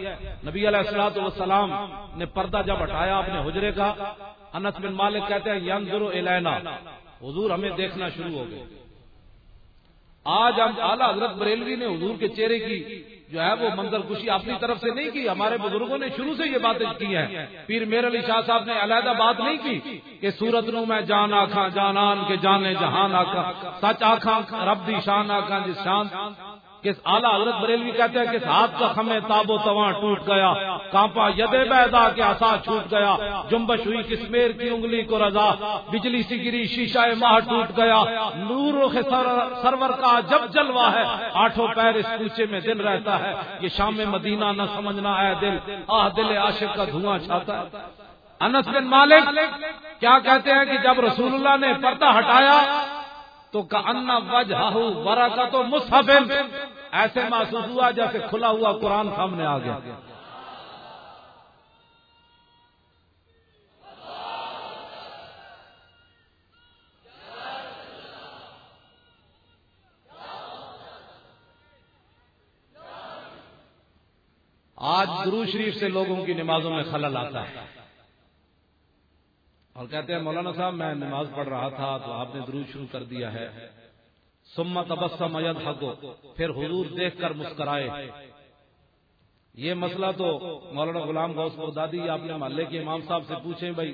[SPEAKER 1] نبی علیہ السلاۃ والسلام نے پردہ جب ہٹایا اپنے حجرے کا انس بن مالک کہتے ہیں ینظر الینا۔ حضور ہمیں دیکھنا شروع ہو گئے۔ آج ہم اعلیٰ حضرت بریلوی نے حضور کے چہرے کی جو ہے وہ منظر خوشی اپنی طرف سے نہیں کی، ہمارے بزرگوں نے شروع سے یہ باتیں کی ہیں۔ پیر میر علی شاہ صاحب نے علیحدہ بات نہیں کی کہ سورت نو میں جان آخا جانان کے جانے جہان آخا سچ آخا رب دی شان آخا جس شان کس اعلیٰ حضرت بریلوی کہتے ہیں کہ ہاتھ کا خمے تاب و تواں ٹوٹ گیا، کانپا ید بیدا کے آسا چھوٹ گیا جمبش ہوئی کسمیر کی انگلی کو رضا، بجلی سی گری شیشہ ماہ ٹوٹ گیا، نور سرور کا جب جلوا ہے، آٹھوں پیر اس کوچے میں دل رہتا ہے، یہ شام مدینہ نہ سمجھنا ہے دل، آہ دل عاشق کا دھواں چھاتا ہے۔ انس بن مالک کیا کہتے ہیں کہ جب رسول اللہ نے پردہ ہٹایا تو انا وجہ برا کا تو مصحف۔ ایسے محسوس ہوا جیسے کھلا ہوا قرآن سامنے آ گیا۔ آج درو شریف سے لوگوں کی نمازوں میں خلل آتا ہے۔ اور کہتے ہیں، مولانا صاحب، میں نماز پڑھ رہا تھا تو آپ نے درو شروع کر دیا ہے۔ سمت تبسم میت حقو پھر حضور دیکھ کر مسکرائے۔ یہ مسئلہ تو مولانا غلام غوث بغدادی آپ نے محلے کے امام صاحب سے پوچھیں بھائی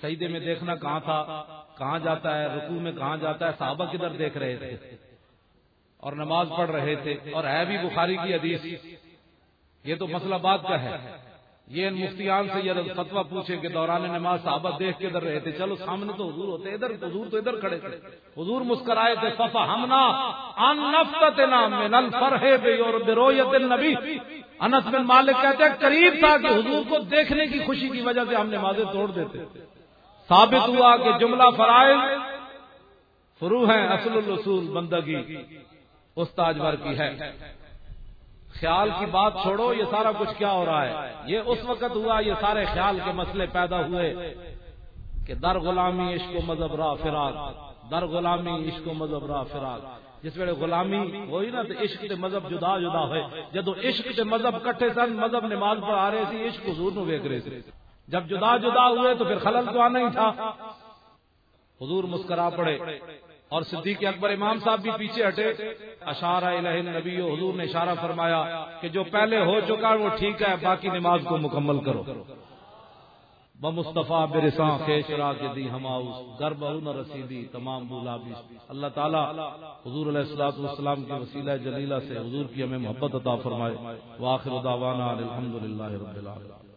[SPEAKER 1] سعیدے میں دیکھنا کہاں تھا؟ کہاں جاتا ہے؟ رکوع میں کہاں جاتا ہے؟ صحابہ کدھر دیکھ رہے تھے؟ اور نماز پڑھ رہے تھے۔ اور ہے بھی بخاری کی حدیث۔ یہ تو مسئلہ بات کا ہے۔ یہ ان مفتیان سے یہ فتوا پوچھے کہ دوران نماز صحابہ دیکھ کے ادھر رہے تھے۔ چلو سامنے تو حضور ہوتے، ادھر حضور تو ادھر کھڑے تھے۔ حضور مسکرائے تھے ففا ہمنا نبی انس بن مالک کہتے ہیں، قریب تھا کہ حضور کو دیکھنے کی خوشی کی وجہ سے ہم نمازیں توڑ دیتے۔ ثابت ہوا کہ جملہ فرائض فرو ہیں، اصل الرسول بندگی استاجور کی ہے۔ خیال کی بات چھوڑو، یہ سارا کچھ کیا ہو رہا ہے؟ یہ اس وقت ہوا، یہ سارے خیال کے مسئلے پیدا ہوئے کہ در غلامی عشق و مذہب را فراق، در غلامی عشق و مذہب را فراق۔ جس ویلے غلامی ہوئی نا تو عشق تے مذہب جدا جدا ہوئے۔ جدو عشق تے مذہب کٹھے سن، مذہب نماز پر آ رہے تھے عشق حضور نو ویک رہے تھے جب جدا جدا ہوئے تو پھر خلل تو آنا ہی تھا۔ حضور مسکرا پڑے۔ اور صدیق اکبر امام صاحب بھی پیچھے ہٹے۔ اشارہ الہ نبی حضور نے اشارہ فرمایا کہ جو پہلے ہو چکا وہ ٹھیک ہے، باقی نماز کو مکمل کرو۔ بمصطفیٰ برساں خیشرا کے دی ہماؤس گر بہو رسیدی، تمام بولا اللہ تعالیٰ حضور علیہ السلاۃ والسلام کے وسیلہ جلیلہ سے حضور کی ہمیں محبت عطا فرمائے۔ واخر دعوانا الحمد للہ رب العالمین۔